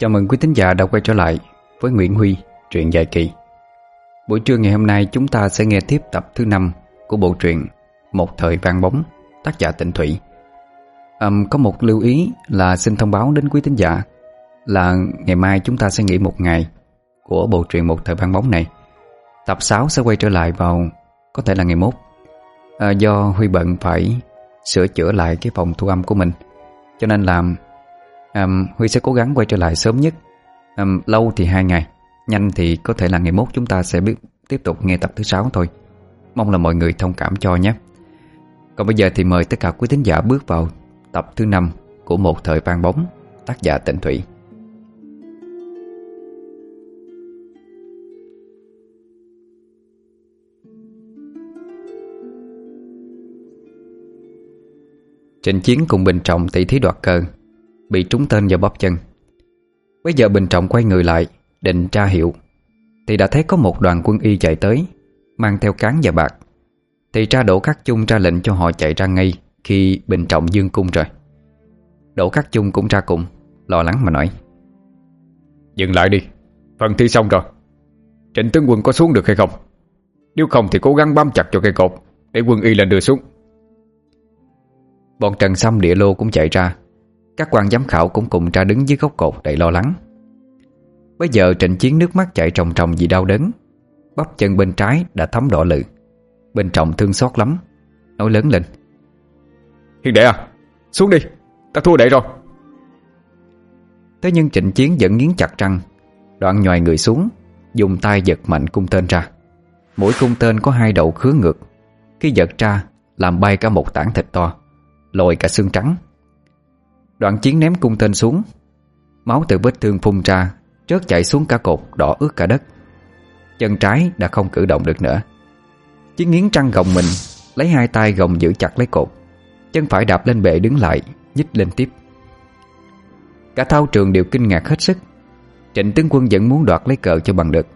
Chào mừng quý thính giả đã quay trở lại với Nguyễn Huy, truyện dài kỳ. Buổi trưa ngày hôm nay chúng ta sẽ nghe tiếp tập thứ 5 của bộ truyện Một thời vang bóng, tác giả Tịnh Thủy. À, Có một lưu ý là xin thông báo đến quý thính giả là ngày mai chúng ta sẽ nghỉ một ngày của bộ truyện Một thời vang bóng này. Tập 6 sẽ quay trở lại vào có thể là ngày mốt. À, Do Huy bận phải sửa chữa lại cái phòng thu âm của mình Cho nên làm à, Huy sẽ cố gắng quay trở lại sớm nhất. À, Lâu thì hai ngày Nhanh thì có thể là ngày mốt chúng ta sẽ biết tiếp tục nghe tập thứ sáu thôi. Mong là mọi người thông cảm cho nhé. Còn bây giờ thì mời tất cả quý thính giả bước vào tập thứ năm của Một Thời Vang Bóng tác giả Tịnh Thủy Trịnh Chiến cùng Bình Trọng tỷ thí đoạt cờ Bị trúng tên vào bắp chân. Bây giờ Bình Trọng quay người lại Định tra hiệu Thì đã thấy có một đoàn quân y chạy tới Mang theo cán và bạc. Thì tra đổ khắc chung ra lệnh cho họ chạy ra ngay Khi Bình Trọng dương cung rồi. Đổ khắc chung cũng ra cùng Lo lắng mà nói. Dừng lại đi Phần thi xong rồi. Trịnh tướng quân có xuống được hay không? Nếu không thì cố gắng bám chặt cho cây cột Để quân y lên đưa xuống. Bọn Trần Sâm địa lô cũng chạy ra các quan giám khảo cũng cùng ra đứng dưới góc cột đầy lo lắng. Bây giờ trịnh chiến nước mắt chạy trồng trồng vì đau đớn. Bắp chân bên trái đã thấm đỏ lự Bên trọng thương xót lắm. Nói lớn lên. Hiền đệ à Xuống đi. Ta thua đệ rồi. Thế nhưng trịnh chiến vẫn nghiến chặt răng. Đoạn nhòi người xuống Dùng tay giật mạnh cung tên ra. Mỗi cung tên có hai đầu khứa ngược. Khi giật ra Làm bay cả một tảng thịt to Lồi cả xương trắng. Đoạn chiến ném cung tên xuống. Máu từ vết thương phun ra Trớt chạy xuống cả cột, đỏ ướt cả đất. Chân trái đã không cử động được nữa. Chiến nghiến trăng gồng mình, Lấy hai tay gồng giữ chặt lấy cột. Chân phải đạp lên bệ đứng lại Nhích lên tiếp. Cả thao trường đều kinh ngạc hết sức. Trịnh tướng quân vẫn muốn đoạt lấy cờ cho bằng được.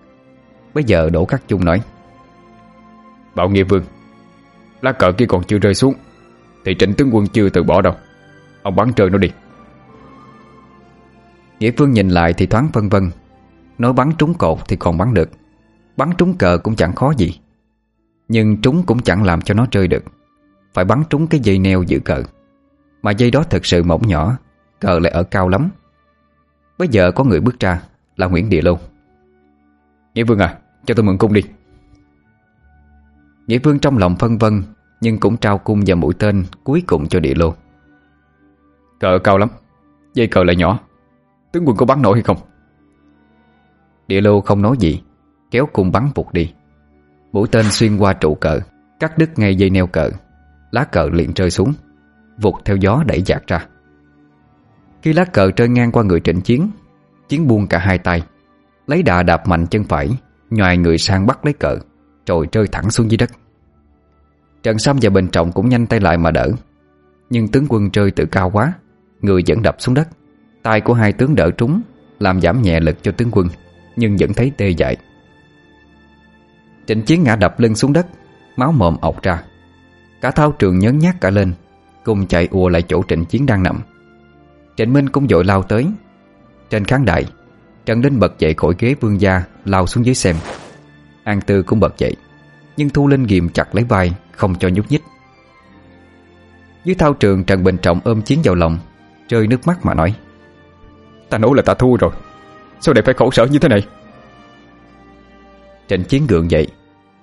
Bây giờ đổ Khắc Chung nói, Bảo Nghĩa Vương, Lá cờ kia còn chưa rơi xuống, Thì trịnh tướng quân chưa từ bỏ đâu. Ông bắn trời nó đi. Nghĩa Phương nhìn lại thì thoáng vân vân. Nói bắn trúng cột thì còn bắn được. Bắn trúng cờ cũng chẳng khó gì. Nhưng trúng cũng chẳng làm cho nó rơi được. Phải bắn trúng cái dây neo giữ cờ. Mà dây đó thật sự mỏng nhỏ, Cờ lại ở cao lắm. Bây giờ có người bước ra Là Nguyễn Địa Lô. Nghĩa Vương à cho tôi mượn cung đi. Nghĩa Vương trong lòng phân vân Nhưng cũng trao cung và mũi tên Cuối cùng cho Địa Lô. Cờ cao lắm. Dây cờ lại nhỏ. Tướng quân có bắn nổi hay không? Địa lô không nói gì, Kéo cung bắn vụt đi. Mũi tên xuyên qua trụ cờ, Cắt đứt ngay dây neo cờ. Lá cờ liền rơi xuống, Vụt theo gió đẩy giạt ra. Khi lá cờ rơi ngang qua người trịnh chiến Chiến buông cả hai tay. Lấy đà đạp mạnh chân phải, Nhòi người sang bắt lấy cờ, Rồi rơi thẳng xuống dưới đất. Trần Sam và Bình Trọng cũng nhanh tay lại mà đỡ, Nhưng tướng quân rơi tự cao quá. Người vẫn đập xuống đất. Tay của hai tướng đỡ trúng, Làm giảm nhẹ lực cho tướng quân, Nhưng vẫn thấy tê dại. Trịnh chiến ngã đập lưng xuống đất, Máu mồm ọc ra. Cả thao trường nhớn nhát cả lên, Cùng chạy ùa lại chỗ trịnh chiến đang nằm. Trịnh Minh cũng dội lao tới. Trên khán đài, Trần Linh bật dậy khỏi ghế vương gia, Lao xuống dưới xem. An Tư cũng bật dậy, Nhưng Thu Linh ghiềm chặt lấy vai, Không cho nhúc nhích. Dưới thao trường, Trần Bình Trọng ôm chiến vào lòng Rơi nước mắt mà nói. Ta nổ là ta thua rồi. Sao lại phải khổ sở như thế này? Trịnh Chiến gượng dậy,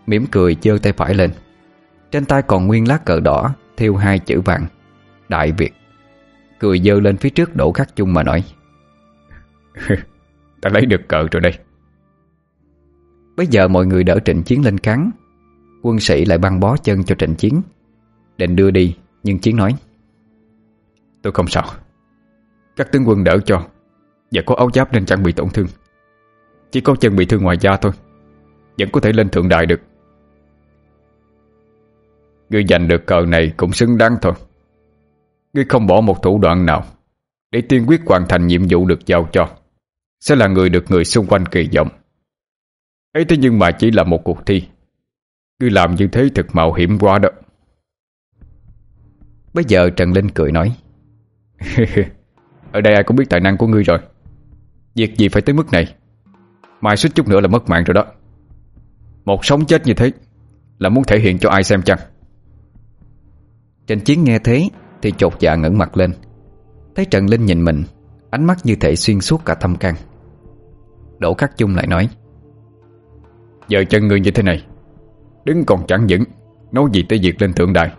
mỉm cười giơ tay phải lên. Trên tay còn nguyên lá cờ đỏ Thiêu hai chữ vàng. Đại Việt. Cười giơ lên phía trước đổ Khắc Chung mà nói. Ta lấy được cờ rồi đây. Bây giờ mọi người đỡ Trịnh Chiến lên cắn Quân sĩ lại băng bó chân cho Trịnh Chiến. Định đưa đi, Nhưng Chiến nói. Tôi không sao. Các tướng quân đỡ cho Và có áo giáp nên chẳng bị tổn thương. Chỉ có chân bị thương ngoài da thôi Vẫn có thể lên thượng đại được. Ngươi giành được cờ này cũng xứng đáng thôi. Ngươi không bỏ một thủ đoạn nào Để tiên quyết hoàn thành nhiệm vụ được giao cho Sẽ là người được người xung quanh kỳ vọng. Ấy thế nhưng mà chỉ là một cuộc thi. Ngươi làm như thế thật mạo hiểm quá đó. Bây giờ Trần Linh cười nói Ở đây ai cũng biết tài năng của ngươi rồi. Việc gì phải tới mức này? Mai suýt chút nữa là mất mạng rồi đó. Một sống chết như thế Là muốn thể hiện cho ai xem chăng? Trần Chiến nghe thế Thì chột dạ ngẩng mặt lên. Thấy Trần Linh nhìn mình, Ánh mắt như thể xuyên suốt cả thâm can Đỗ Khắc Chung lại nói, Giờ chân người như thế này, Đứng còn chẳng vững, Nói gì tới việc lên thượng đài?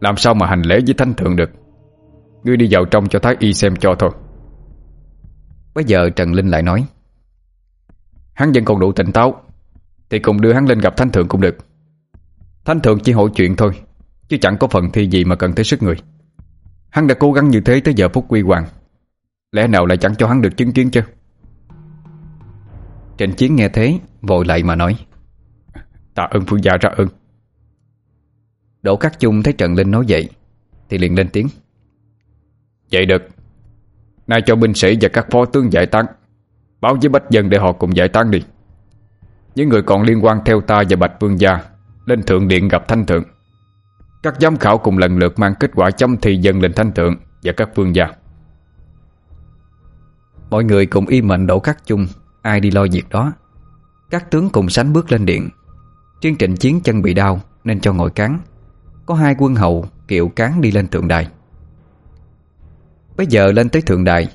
Làm sao mà hành lễ với thanh thượng được? Ngươi đi vào trong cho Thái Y xem cho thôi. Bây giờ Trần Linh lại nói, Hắn vẫn còn đủ tỉnh táo, Thì cùng đưa hắn lên gặp Thánh Thượng cũng được. Thánh Thượng chỉ hộ chuyện thôi, Chứ chẳng có phần thi gì mà cần tới sức người. Hắn đã cố gắng như thế tới giờ phút quy hoàng, Lẽ nào lại chẳng cho hắn được chứng kiến chứ? Trịnh Chiến nghe thế, Vội lại mà nói Tạ ơn phương gia ra ơn. Đỗ Cát Chung thấy Trần Linh nói vậy, Thì liền lên tiếng Vậy được. Nay cho binh sĩ và các phó tướng giải tán. Báo với Bách Dân để họ cùng giải tán đi. Những người còn liên quan theo ta và Bạch Vương Gia Lên thượng điện gặp Thanh Thượng. Các giám khảo cùng lần lượt mang kết quả chấm thi dân lên Thanh Thượng Và các Vương Gia. Mọi người cùng y mệnh đổ khắc chung, Ai đi lo việc đó. Các tướng cùng sánh bước lên điện. Trương Trịnh Chiến chân bị đau Nên cho ngồi cán. Có hai quân hậu kiệu cán đi lên tượng đài. Bây giờ lên tới thượng đài.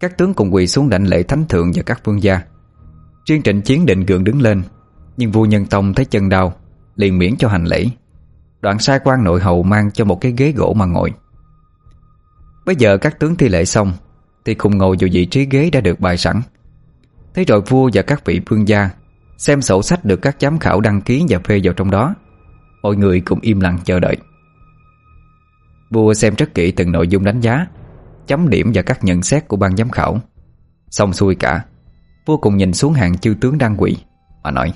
Các tướng cùng quỳ xuống đảnh lễ thánh thượng và các vương gia. Riêng trịnh chiến định gượng đứng lên, Nhưng vua nhân tông thấy chân đau, Liền miễn cho hành lễ. Đoạn sai quan nội hậu mang cho một cái ghế gỗ mà ngồi. Bây giờ các tướng thi lễ xong, Thì cùng ngồi vào vị trí ghế đã được bài sẵn. Thế rồi vua và các vị vương gia Xem sổ sách được các giám khảo đăng ký và phê vào trong đó, Mọi người cũng im lặng chờ đợi. Vua xem rất kỹ từng nội dung đánh giá Chấm điểm và các nhận xét của ban giám khảo Xong xuôi cả, Vô cùng nhìn xuống hàng chư tướng đang quỷ Mà nói,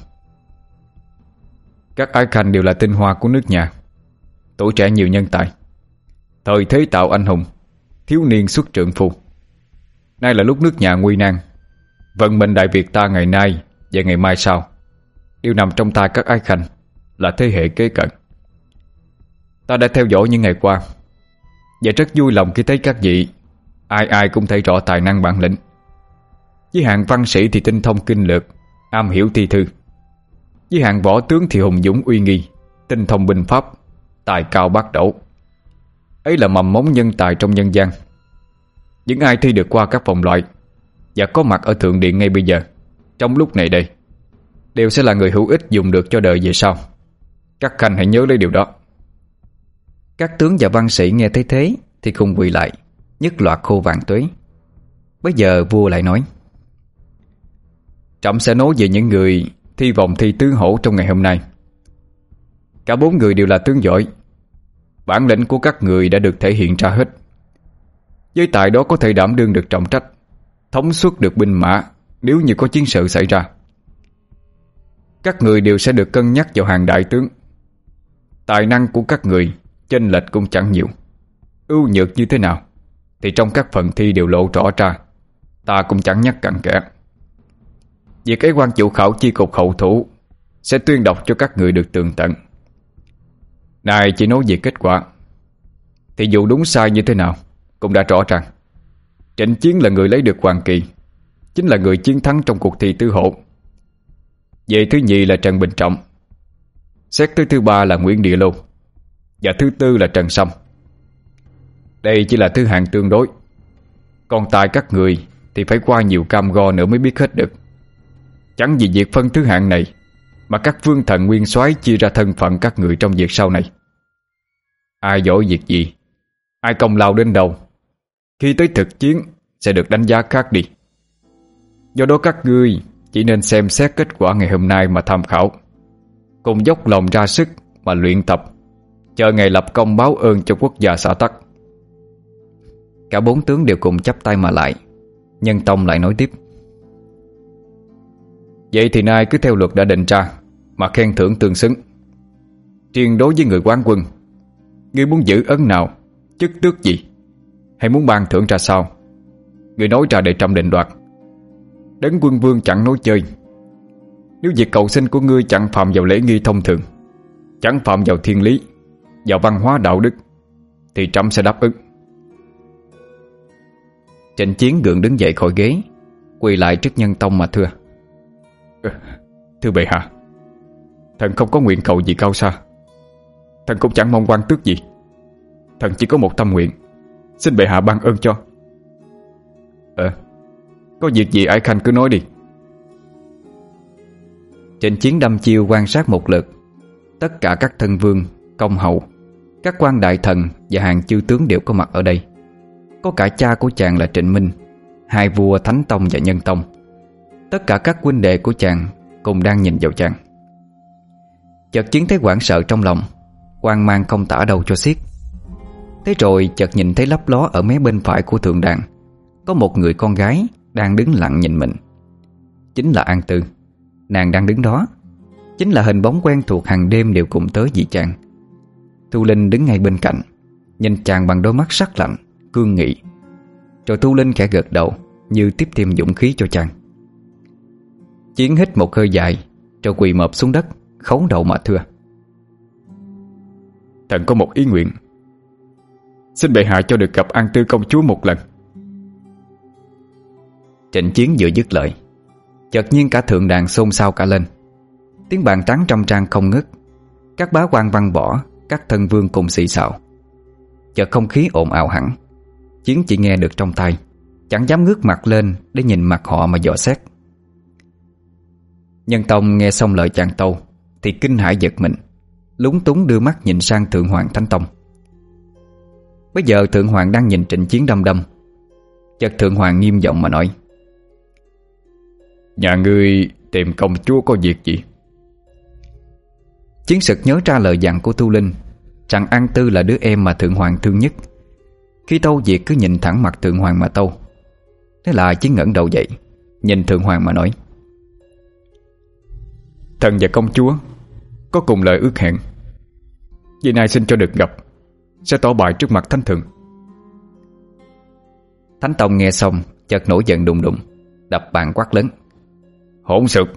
Các ái khanh đều là tinh hoa của nước nhà, Tuổi trẻ nhiều nhân tài, Thời thế tạo anh hùng, Thiếu niên xuất trượng phù. Nay là lúc nước nhà nguy nan, Vận mệnh Đại Việt ta ngày nay Và ngày mai sau, Đều nằm trong tay các ái khanh Là thế hệ kế cận Ta đã theo dõi những ngày qua và rất vui lòng khi thấy các vị. Ai ai cũng thấy rõ tài năng bản lĩnh. Với hạng văn sĩ thì tinh thông kinh lược, Am hiểu thi thư. Với hạng võ tướng thì hùng dũng uy nghi, Tinh thông binh pháp, Tài cao bác đổ Ấy là mầm mống nhân tài trong nhân gian. Những ai thi được qua các vòng loại Và có mặt ở Thượng Điện ngay bây giờ, Trong lúc này đây, Đều sẽ là người hữu ích dùng được cho đời về sau. Các khanh hãy nhớ lấy điều đó. Các tướng và văn sĩ nghe thấy thế Thì cùng quỳ lại, Nhất loạt khô vàng tuế Bây giờ vua lại nói Trọng sẽ nói về những người Thi vòng thi tứ hổ trong ngày hôm nay. Cả bốn người đều là tướng giỏi. Bản lĩnh của các người đã được thể hiện ra hết. Với tại đó có thể đảm đương được trọng trách, Thống suất được binh mã Nếu như có chiến sự xảy ra. Các người đều sẽ được cân nhắc vào hàng đại tướng. Tài năng của các người Chênh lệch cũng chẳng nhiều. Ưu nhược như thế nào? Thì trong các phần thi đều lộ rõ ra. Ta cũng chẳng nhắc cặn kẽ. Việc ấy quan chủ khảo chi cục hậu thủ, Sẽ tuyên đọc cho các người được tường tận. Này, chỉ nói về kết quả. Thì dù đúng sai như thế nào, Cũng đã rõ ràng. Trịnh Chiến là người lấy được hoàng kỳ, Chính là người chiến thắng trong cuộc thi tứ hộ Về thứ nhì là Trần Bình Trọng. Xét thứ thứ ba là Nguyễn Địa Lô. Và thứ tư là Trần Sâm. Đây chỉ là thứ hạng tương đối. Còn tại các người Thì phải qua nhiều cam go nữa mới biết hết được. Chẳng vì việc phân thứ hạng này, Mà các vương thần nguyên soái Chia ra thân phận các người trong việc sau này. Ai giỏi việc gì, Ai công lao đến đâu, Khi tới thực chiến Sẽ được đánh giá khác đi. Do đó các ngươi Chỉ nên xem xét kết quả ngày hôm nay mà tham khảo. Cùng dốc lòng ra sức Mà luyện tập. Chờ ngày lập công báo ơn cho quốc gia xã tắc. Cả bốn tướng đều cùng chắp tay mà lại. Nhân Tông lại nói tiếp. Vậy thì nay cứ theo luật đã định ra, Mà khen thưởng tương xứng. Riêng đối với người quán quân Ngươi muốn giữ ấn nào, Chức tước gì, Hay muốn ban thưởng ra sao, Người nói ra để trăm định đoạt. Đấng quân vương chẳng nói chơi. Nếu việc cầu sinh của ngươi chẳng phạm vào lễ nghi thông thường, Chẳng phạm vào thiên lý vào văn hóa đạo đức thì Trump sẽ đáp ứng. Trịnh Chiến gượng đứng dậy khỏi ghế Quỳ lại trước nhân tông mà thưa. Thưa bệ hạ Thần không có nguyện cầu gì cao xa. Thần cũng chẳng mong quan tước gì. Thần chỉ có một tâm nguyện Xin bệ hạ ban ơn cho. Ờ Có việc gì ai khanh cứ nói đi. Trịnh Chiến đâm chiêu quan sát một lượt Tất cả các thân vương, công hậu các quan đại thần và hàng chư tướng đều có mặt ở đây. Có cả cha của chàng là Trịnh Minh, Hai vua Thánh Tông và Nhân Tông. Tất cả các huynh đệ của chàng Cùng đang nhìn vào chàng. Chợt chiến thấy quảng sợ trong lòng quan mang không tả đầu cho xiết. Thế rồi chợt nhìn thấy lấp ló Ở mé bên phải của thượng đàn Có một người con gái Đang đứng lặng nhìn mình. Chính là An Tư. Nàng đang đứng đó. Chính là hình bóng quen thuộc hàng đêm đều cùng tới dị chàng. Thu Linh đứng ngay bên cạnh Nhìn chàng bằng đôi mắt sắc lạnh Cương nghị. Rồi Thu Linh khẽ gật đầu Như tiếp thêm dũng khí cho chàng. Chiến hít một hơi dài Rồi quỳ mập xuống đất Khấu đầu mà thưa. Thần có một ý nguyện. Xin bệ hạ cho được gặp An Tư công chúa một lần. Trịnh chiến vừa dứt lời Chợt nhiên cả thượng đàn xôn xao cả lên. Tiếng bàn tán trong trang không ngớt. Các bá quan văn bỏ. Các thân vương cùng xì xào. Chợ không khí ồn ào hẳn, Chiến chỉ nghe được trong tay Chẳng dám ngước mặt lên để nhìn mặt họ mà dò xét. Nhân Tông nghe xong lời chàng tâu Thì kinh hãi giật mình, Lúng túng đưa mắt nhìn sang Thượng Hoàng Thánh Tông. Bây giờ Thượng Hoàng đang nhìn trịnh chiến đâm đâm Chợt Thượng Hoàng nghiêm giọng mà nói, Nhà ngươi tìm công chúa có việc gì? Chiến sực nhớ ra lời dặn của Tu Linh Rằng An Tư là đứa em mà Thượng Hoàng thương nhất. Khi Tâu Việt cứ nhìn thẳng mặt Thượng Hoàng mà Tâu, Thế là Chiến ngẩng đầu dậy, Nhìn Thượng Hoàng mà nói, Thần và công chúa, Có cùng lời ước hẹn. Vì nay xin cho được gặp, Sẽ tỏ bài trước mặt Thánh Thượng. Thánh Tông nghe xong, Chợt nổi giận đùng đùng, Đập bàn quát lớn, Hỗn sực!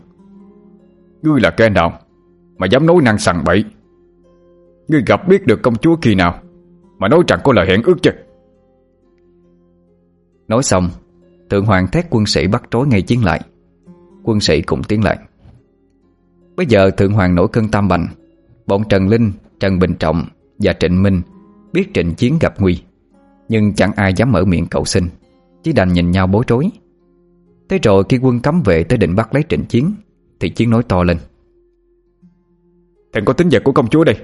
Ngươi là kẻ nào? Mà dám nói năng sằng bậy. Ngươi gặp biết được công chúa khi nào Mà nói chẳng có lời hẹn ước chứ? Nói xong Thượng hoàng thét quân sĩ bắt trói ngay chiến lại. Quân sĩ cũng tiến lại. Bây giờ thượng hoàng nổi cơn tam bành. Bọn Trần Linh, Trần Bình Trọng Và Trịnh Minh Biết trịnh chiến gặp nguy Nhưng chẳng ai dám mở miệng cầu xin. Chỉ đành nhìn nhau bối rối. Thế rồi khi quân cấm vệ tới định bắt lấy trịnh chiến Thì chiến nói to lên. Đừng có tính vật của công chúa đây.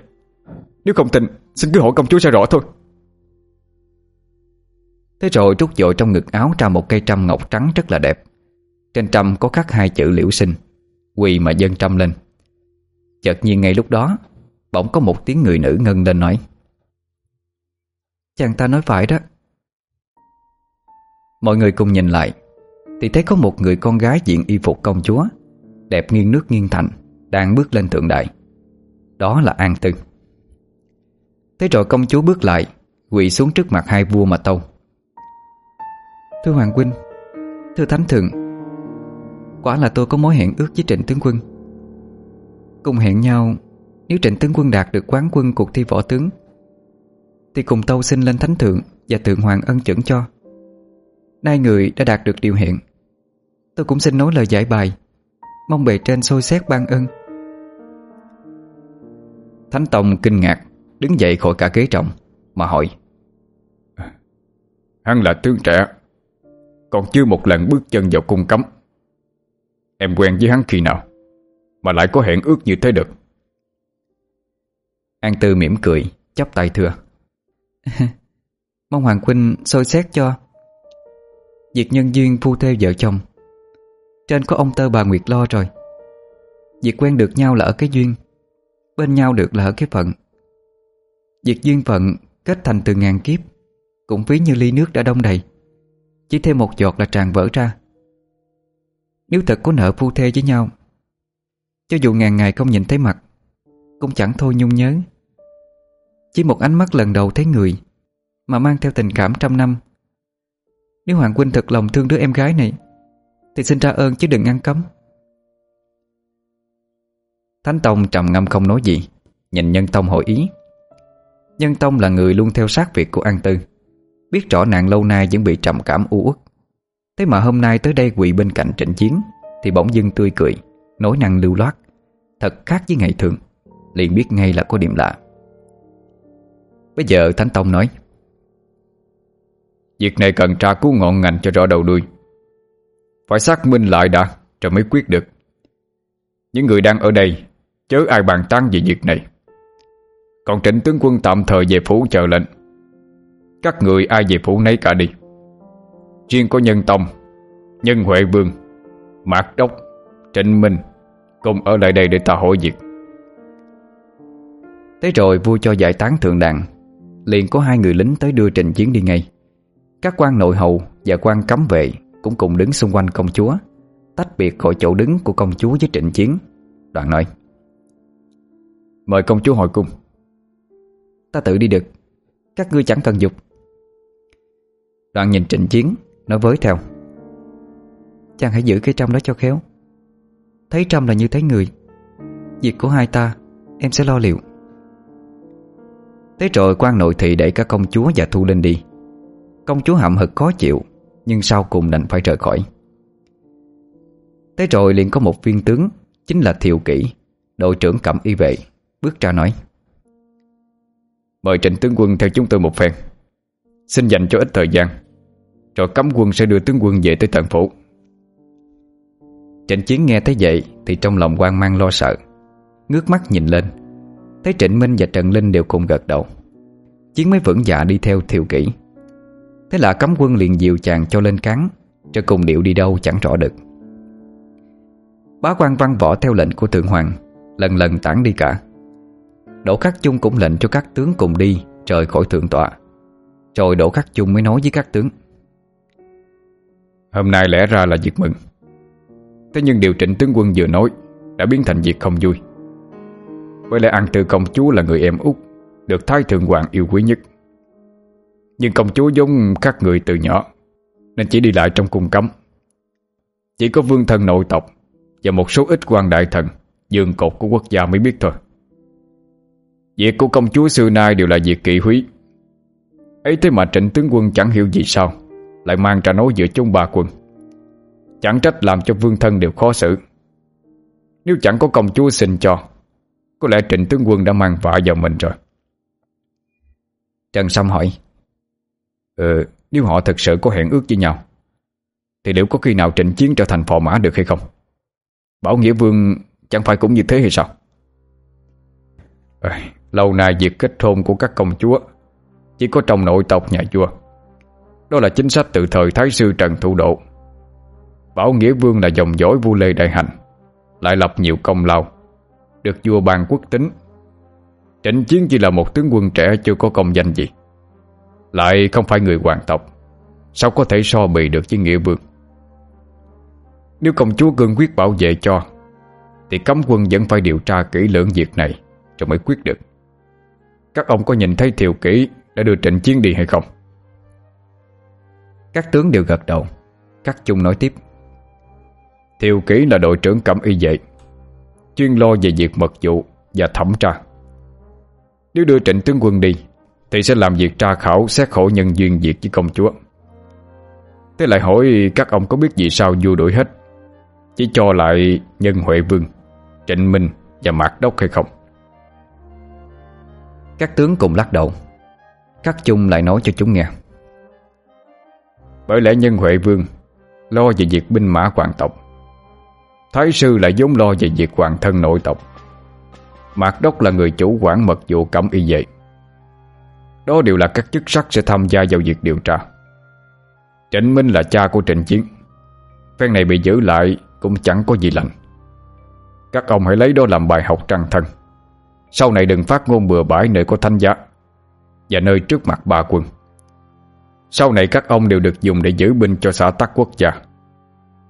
Nếu không tin, Xin cứ hỏi công chúa sẽ rõ thôi. Thế rồi rút dội trong ngực áo ra một cây trăm ngọc trắng rất là đẹp. Trên trăm có khắc hai chữ liễu sinh, Quỳ mà dâng trăm lên. Chợt nhiên ngay lúc đó, Bỗng có một tiếng người nữ ngân lên nói, Chàng ta nói phải đó. Mọi người cùng nhìn lại, Thì thấy có một người con gái diện y phục công chúa, Đẹp nghiêng nước nghiêng thành, Đang bước lên thượng đài. Đó là An Tư Thế rồi công chúa bước lại, Quỳ xuống trước mặt hai vua mà tâu. Thưa Hoàng Huynh Thưa Thánh Thượng, Quả là tôi có mối hẹn ước với Trịnh Tướng Quân. Cùng hẹn nhau, Nếu Trịnh Tướng Quân đạt được quán quân cuộc thi võ tướng, Thì cùng tâu xin lên Thánh Thượng Và Thượng Hoàng ân chuẩn cho. Nay người đã đạt được điều hẹn, Tôi cũng xin nói lời giải bài, Mong bề trên sôi xét ban ân. Thánh Tông kinh ngạc Đứng dậy khỏi cả ghế trọng Mà hỏi. Hắn là tướng trẻ Còn chưa một lần bước chân vào cung cấm. Em quen với hắn khi nào Mà lại có hẹn ước như thế được. An Tư mỉm cười chắp tay thưa. Mong Hoàng Huynh soi xét cho. Việc nhân duyên phu thê vợ chồng. Trên có ông tơ bà Nguyệt lo rồi. Việc quen được nhau là ở cái duyên. Bên nhau được là ở cái phận. Việc duyên phận, kết thành từ ngàn kiếp, Cũng ví như ly nước đã đông đầy. Chỉ thêm một giọt là tràn vỡ ra. Nếu thật có nợ phu thê với nhau, Cho dù ngàn ngày không nhìn thấy mặt, Cũng chẳng thôi nhung nhớ. Chỉ một ánh mắt lần đầu thấy người Mà mang theo tình cảm trăm năm. Nếu Hoàng Quynh thật lòng thương đứa em gái này, Thì xin ra ơn chứ đừng ngăn cấm. Thánh Tông trầm ngâm không nói gì, Nhìn Nhân Tông hỏi ý. Nhân Tông là người luôn theo sát việc của An Tư, Biết rõ nàng lâu nay vẫn bị trầm cảm u uất. Thế mà hôm nay tới đây quỳ bên cạnh trịnh chiến, Thì bỗng dưng tươi cười, Nói năng lưu loát, Thật khác với ngày thường, Liền biết ngay là có điểm lạ. Bây giờ Thánh Tông nói, Việc này cần tra cứu ngọn ngành cho rõ đầu đuôi. Phải xác minh lại đã, Rồi mới quyết được. Những người đang ở đây Chớ ai bàn tăng về việc này. Còn trịnh tướng quân tạm thời về phủ chờ lệnh. Các người ai về phủ nấy cả đi. Riêng có nhân tông, Nhân huệ vương, Mạc đốc, Trịnh minh Cùng ở lại đây để ta hỏi việc. Thế rồi vua cho giải tán thượng đàn, Liền có hai người lính tới đưa trình chiến đi ngay. Các quan nội hầu và quan cấm vệ Cũng cùng đứng xung quanh công chúa, Tách biệt khỏi chỗ đứng của công chúa với trịnh chiến. Đoạn nói Mời công chúa hội cung. Ta tự đi được. Các ngươi chẳng cần dục. Đoạn nhìn trịnh chiến, Nói với theo Chàng hãy giữ cái trăm đó cho khéo. Thấy trăm là như thấy người. Việc của hai ta, Em sẽ lo liệu. Thế rồi quan nội thị đẩy cả công chúa và Thu Linh đi. Công chúa hậm hực khó chịu, Nhưng sau cùng đành phải rời khỏi. Thế rồi liền có một viên tướng, Chính là thiều Kỷ, Đội trưởng cẩm y vệ. Bước ra nói Mời trịnh tướng quân theo chúng tôi một phen. Xin dành cho ít thời gian Rồi cấm quân sẽ đưa tướng quân về tới tận phủ. Trịnh Chiến nghe thấy vậy Thì trong lòng quan mang lo sợ Ngước mắt nhìn lên Thấy Trịnh Minh và Trần Linh đều cùng gật đầu. Chiến mới vững dạ đi theo thiều kỹ Thế là cấm quân liền dìu chàng cho lên cắn, Cho cùng điệu đi đâu chẳng rõ được. Bá quan văn võ theo lệnh của thượng hoàng Lần lần tản đi cả. Đỗ Khắc Chung cũng lệnh cho các tướng cùng đi, Rời khỏi thượng tọa. Rồi Đỗ Khắc Chung mới nói với các tướng. Hôm nay lẽ ra là việc mừng. Thế nhưng điều trịnh tướng quân vừa nói Đã biến thành việc không vui. Với lẽ An từ công chúa là người em út, Được Thái Thượng Hoàng yêu quý nhất. Nhưng công chúa giống các người từ nhỏ, Nên chỉ đi lại trong cung cấm. Chỉ có vương thân nội tộc Và một số ít quan đại thần Dường cột của quốc gia mới biết thôi. Việc của công chúa xưa nay đều là việc kỵ húy ấy thế mà trịnh tướng quân chẳng hiểu gì sao Lại mang ra nói giữa chúng ba quân Chẳng trách làm cho vương thân đều khó xử Nếu chẳng có công chúa xin cho Có lẽ trịnh tướng quân đã mang vạ vào mình rồi Trần Sâm hỏi Ừ, nếu họ thật sự có hẹn ước với nhau Thì liệu có khi nào trịnh chiến trở thành phò mã được hay không? Bảo Nghĩa Vương chẳng phải cũng như thế hay sao? Lâu nay việc kết hôn của các công chúa Chỉ có trong nội tộc nhà vua. Đó là chính sách từ thời Thái sư Trần Thủ Độ. Bảo Nghĩa Vương là dòng dõi vua Lê Đại Hành, Lại lập nhiều công lao, Được vua ban quốc tính. Trịnh Chiến chỉ là một tướng quân trẻ chưa có công danh gì, Lại không phải người hoàng tộc, Sao có thể so bì được với Nghĩa Vương? Nếu công chúa cương quyết bảo vệ cho, Thì cấm quân vẫn phải điều tra kỹ lưỡng việc này Rồi mới quyết được. Các ông có nhìn thấy Thiệu Kỷ Đã đưa trịnh chiến đi hay không? Các tướng đều gật đầu. Các chung nói tiếp. Thiệu Kỷ là đội trưởng cẩm y vệ, Chuyên lo về việc mật vụ Và thẩm tra. Nếu đưa trịnh tướng quân đi, Thì sẽ làm việc tra khảo, xét khổ nhân duyên việc với công chúa. Thế lại hỏi các ông có biết vì sao vua đuổi hết, Chỉ cho lại nhân Huệ Vương, Trịnh Minh và Mạc Đốc hay không? Các tướng cùng lắc đầu. Khắc chung lại nói cho chúng nghe. Bởi lẽ nhân Huệ Vương Lo về việc binh mã hoàng tộc. Thái sư lại vốn lo về việc hoàng thân nội tộc. Mạc Đốc là người chủ quản mật vụ cẩm y vậy. Đó đều là các chức sắc sẽ tham gia vào việc điều tra. Trịnh Minh là cha của Trịnh Chiến. Phen này bị giữ lại cũng chẳng có gì lạnh. Các ông hãy lấy đó làm bài học trăng thân. Sau này đừng phát ngôn bừa bãi nơi có thanh giá Và nơi trước mặt ba quân. Sau này các ông đều được dùng để giữ binh cho xã tắc quốc gia.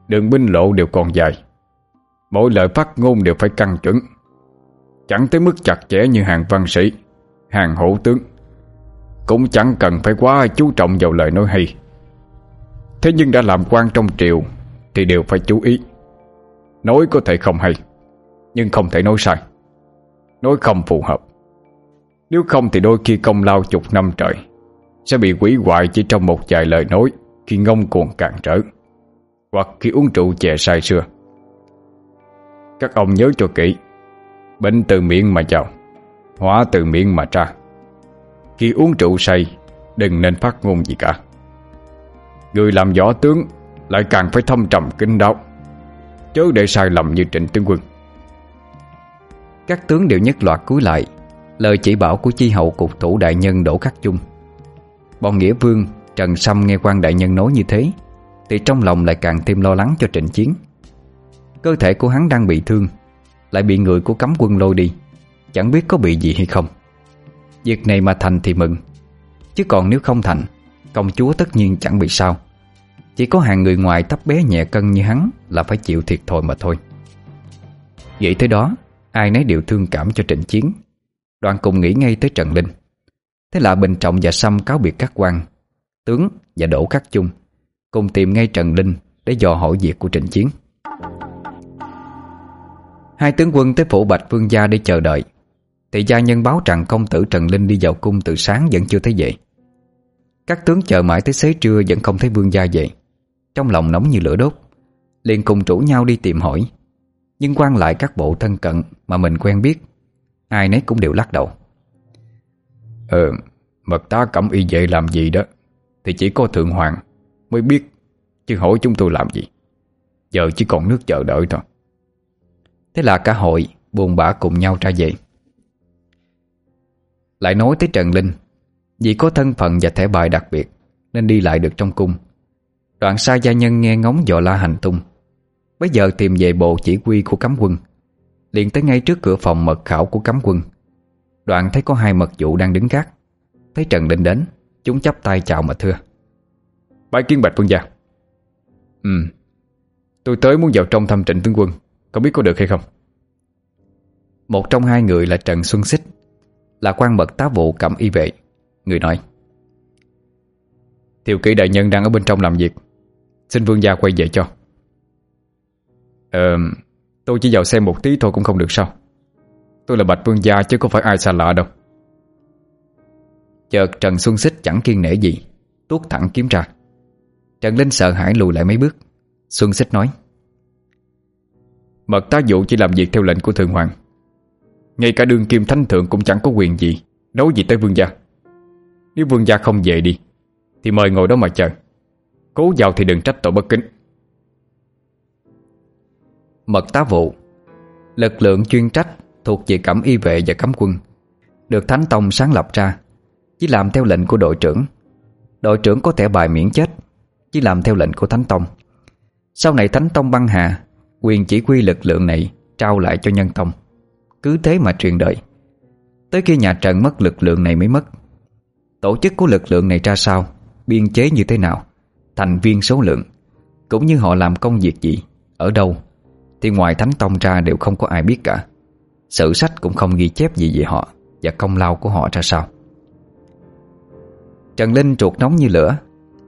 Đường binh lộ đều còn dài. Mỗi lời phát ngôn đều phải căng chuẩn. Chẳng tới mức chặt chẽ như hàng văn sĩ, Hàng hổ tướng. Cũng chẳng cần phải quá chú trọng vào lời nói hay. Thế nhưng đã làm quan trong triều Thì đều phải chú ý. Nói có thể không hay, Nhưng không thể nói sai. Nói không phù hợp. Nếu không thì đôi khi công lao chục năm trời Sẽ bị quỷ hoại chỉ trong một vài lời nói Khi ngông cuồng cản trở, Hoặc khi uống rượu chè sai xưa Các ông nhớ cho kỹ, Bệnh từ miệng mà vào, Hóa từ miệng mà ra. Khi uống rượu say, Đừng nên phát ngôn gì cả. Người làm võ tướng Lại càng phải thâm trầm kinh đáo, Chớ để sai lầm như trịnh tướng quân. Các tướng đều nhất loạt cúi lại. Lời chỉ bảo của chi hậu cục thủ đại nhân Đỗ Khắc chung. Bọn Nghĩa Vương, Trần Sâm nghe quan đại nhân nói như thế Thì trong lòng lại càng thêm lo lắng cho trận chiến. Cơ thể của hắn đang bị thương Lại bị người của cấm quân lôi đi. Chẳng biết có bị gì hay không. Việc này mà thành thì mừng Chứ còn nếu không thành Công chúa tất nhiên chẳng bị sao. Chỉ có hàng người ngoài thấp bé nhẹ cân như hắn Là phải chịu thiệt thôi mà thôi. Vậy tới đó Ai nấy đều thương cảm cho trịnh chiến. Đoàn cùng nghĩ ngay tới Trần Linh. Thế là Bình Trọng và Sâm cáo biệt các quan Tướng và Đỗ Khắc Chung Cùng tìm ngay Trần Linh Để dò hỏi việc của trịnh chiến. Hai tướng quân tới phủ Bạch Vương Gia để chờ đợi. Thì gia nhân báo rằng công tử Trần Linh đi vào cung từ sáng vẫn chưa thấy dậy. Các tướng chờ mãi tới xế trưa vẫn không thấy Vương Gia dậy, Trong lòng nóng như lửa đốt Liền cùng chủ nhau đi tìm hỏi. Nhưng quan lại các bộ thân cận Mà mình quen biết. Ai nấy cũng đều lắc đầu. Ờ Mật tá cẩm y vệ làm gì đó? Thì chỉ có thượng hoàng Mới biết, Chứ hỏi chúng tôi làm gì? Giờ chỉ còn nước chờ đợi thôi. Thế là cả hội buồn bã cùng nhau ra về. Lại nói tới Trần Linh, Vì có thân phận và thẻ bài đặc biệt Nên đi lại được trong cung. Đoạn xa gia nhân nghe ngóng dò la hành tung. Bây giờ tìm về bộ chỉ huy của cấm quân. Liền tới ngay trước cửa phòng mật khảo của cấm quân. Đoạn thấy có hai mật vụ đang đứng gác. Thấy Trần Định đến Chúng chắp tay chào mà thưa. Bái kiến bạch vương gia. Ừ. Tôi tới muốn vào trong thăm trịnh tướng quân. Có biết có được hay không? Một trong hai người là Trần Xuân Xích Là quan mật tá vụ cẩm y vệ. Người nói Thiều kỹ đại nhân đang ở bên trong làm việc. Xin vương gia quay về cho. Ờ, tôi chỉ vào xem một tí thôi cũng không được sao. Tôi là Bạch Vương Gia chứ không phải ai xa lạ đâu. Chợt Trần Xuân Xích chẳng kiên nể gì Tuốt thẳng kiếm ra. Trần Linh sợ hãi lùi lại mấy bước. Xuân Xích nói Mật tá dụ chỉ làm việc theo lệnh của Thượng Hoàng. Ngay cả đương kim thánh thượng cũng chẳng có quyền gì Nói gì tới vương gia. Nếu vương gia không về đi Thì mời ngồi đó mà chờ. Cố vào thì đừng trách tội bất kính. Mật tá vụ. Lực lượng chuyên trách thuộc về cẩm y vệ và cấm quân, Được Thánh Tông sáng lập ra, Chỉ làm theo lệnh của đội trưởng. Đội trưởng có thể bài miễn chết, Chỉ làm theo lệnh của Thánh Tông. Sau này Thánh Tông băng hà, Quyền chỉ quy lực lượng này Trao lại cho nhân tông. Cứ thế mà truyền đời Tới khi nhà trận mất lực lượng này mới mất, Tổ chức của lực lượng này ra sao, Biên chế như thế nào, Thành viên số lượng, Cũng như họ làm công việc gì, Ở đâu thì ngoài Thánh Tông ra đều không có ai biết cả. Sử sách cũng không ghi chép gì về họ Và công lao của họ ra sao. Trần Linh ruột nóng như lửa,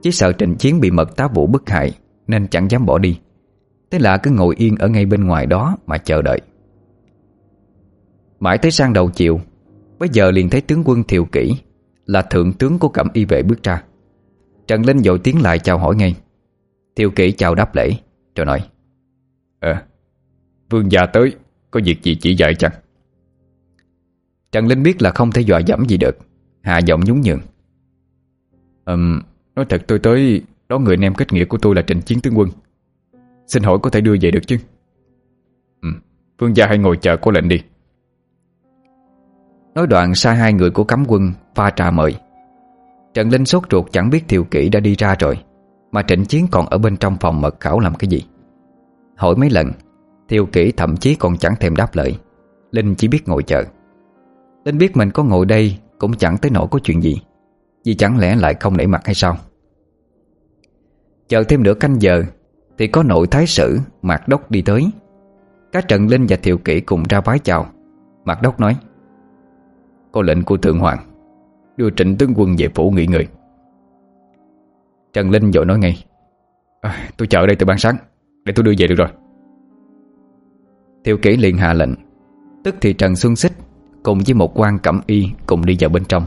Chỉ sợ trịnh chiến bị mật tá vũ bức hại, Nên chẳng dám bỏ đi. Thế là cứ ngồi yên ở ngay bên ngoài đó Mà chờ đợi. Mãi tới sang đầu chiều, Bây giờ liền thấy tướng quân Thiều Kỷ Là thượng tướng của cẩm y vệ bước ra. Trần Linh dội tiếng lại chào hỏi ngay. Thiều Kỷ chào đáp lễ, Rồi nói Ờ Vương gia tới Có việc gì chỉ dạy chăng? Trần Linh biết là không thể dọa dẫm gì được Hạ giọng nhún nhường. Um, Nói thật tôi tới Đó người anh em kết nghĩa của tôi là Trịnh Chiến Tướng Quân. Xin hỏi có thể đưa về được chứ? Ừ, Vương gia hãy ngồi chờ cô lệnh đi. Nói đoạn sai hai người của cấm quân Pha trà mời. Trần Linh sốt ruột chẳng biết Thiều Kỷ đã đi ra rồi Mà Trịnh Chiến còn ở bên trong phòng mật khảo làm cái gì. Hỏi mấy lần Tiêu kỹ thậm chí còn chẳng thèm đáp lời. Linh chỉ biết ngồi chờ. Linh biết mình có ngồi đây Cũng chẳng tới nỗi có chuyện gì Vì chẳng lẽ lại không nể mặt hay sao? Chờ thêm nửa canh giờ Thì có nội thái sử Mạc Đốc đi tới. Các trận Linh và Thiệu Kỷ cùng ra vái chào. Mạc Đốc nói Có lệnh của Thượng Hoàng Đưa trịnh tướng quân về phủ nghỉ người." Trần Linh vội nói ngay à, Tôi chờ ở đây từ ban sáng Để tôi đưa về được rồi. Tiểu kỷ liền hạ lệnh. Tức thì Trần Xuân Xích Cùng với một quan cẩm y cùng đi vào bên trong.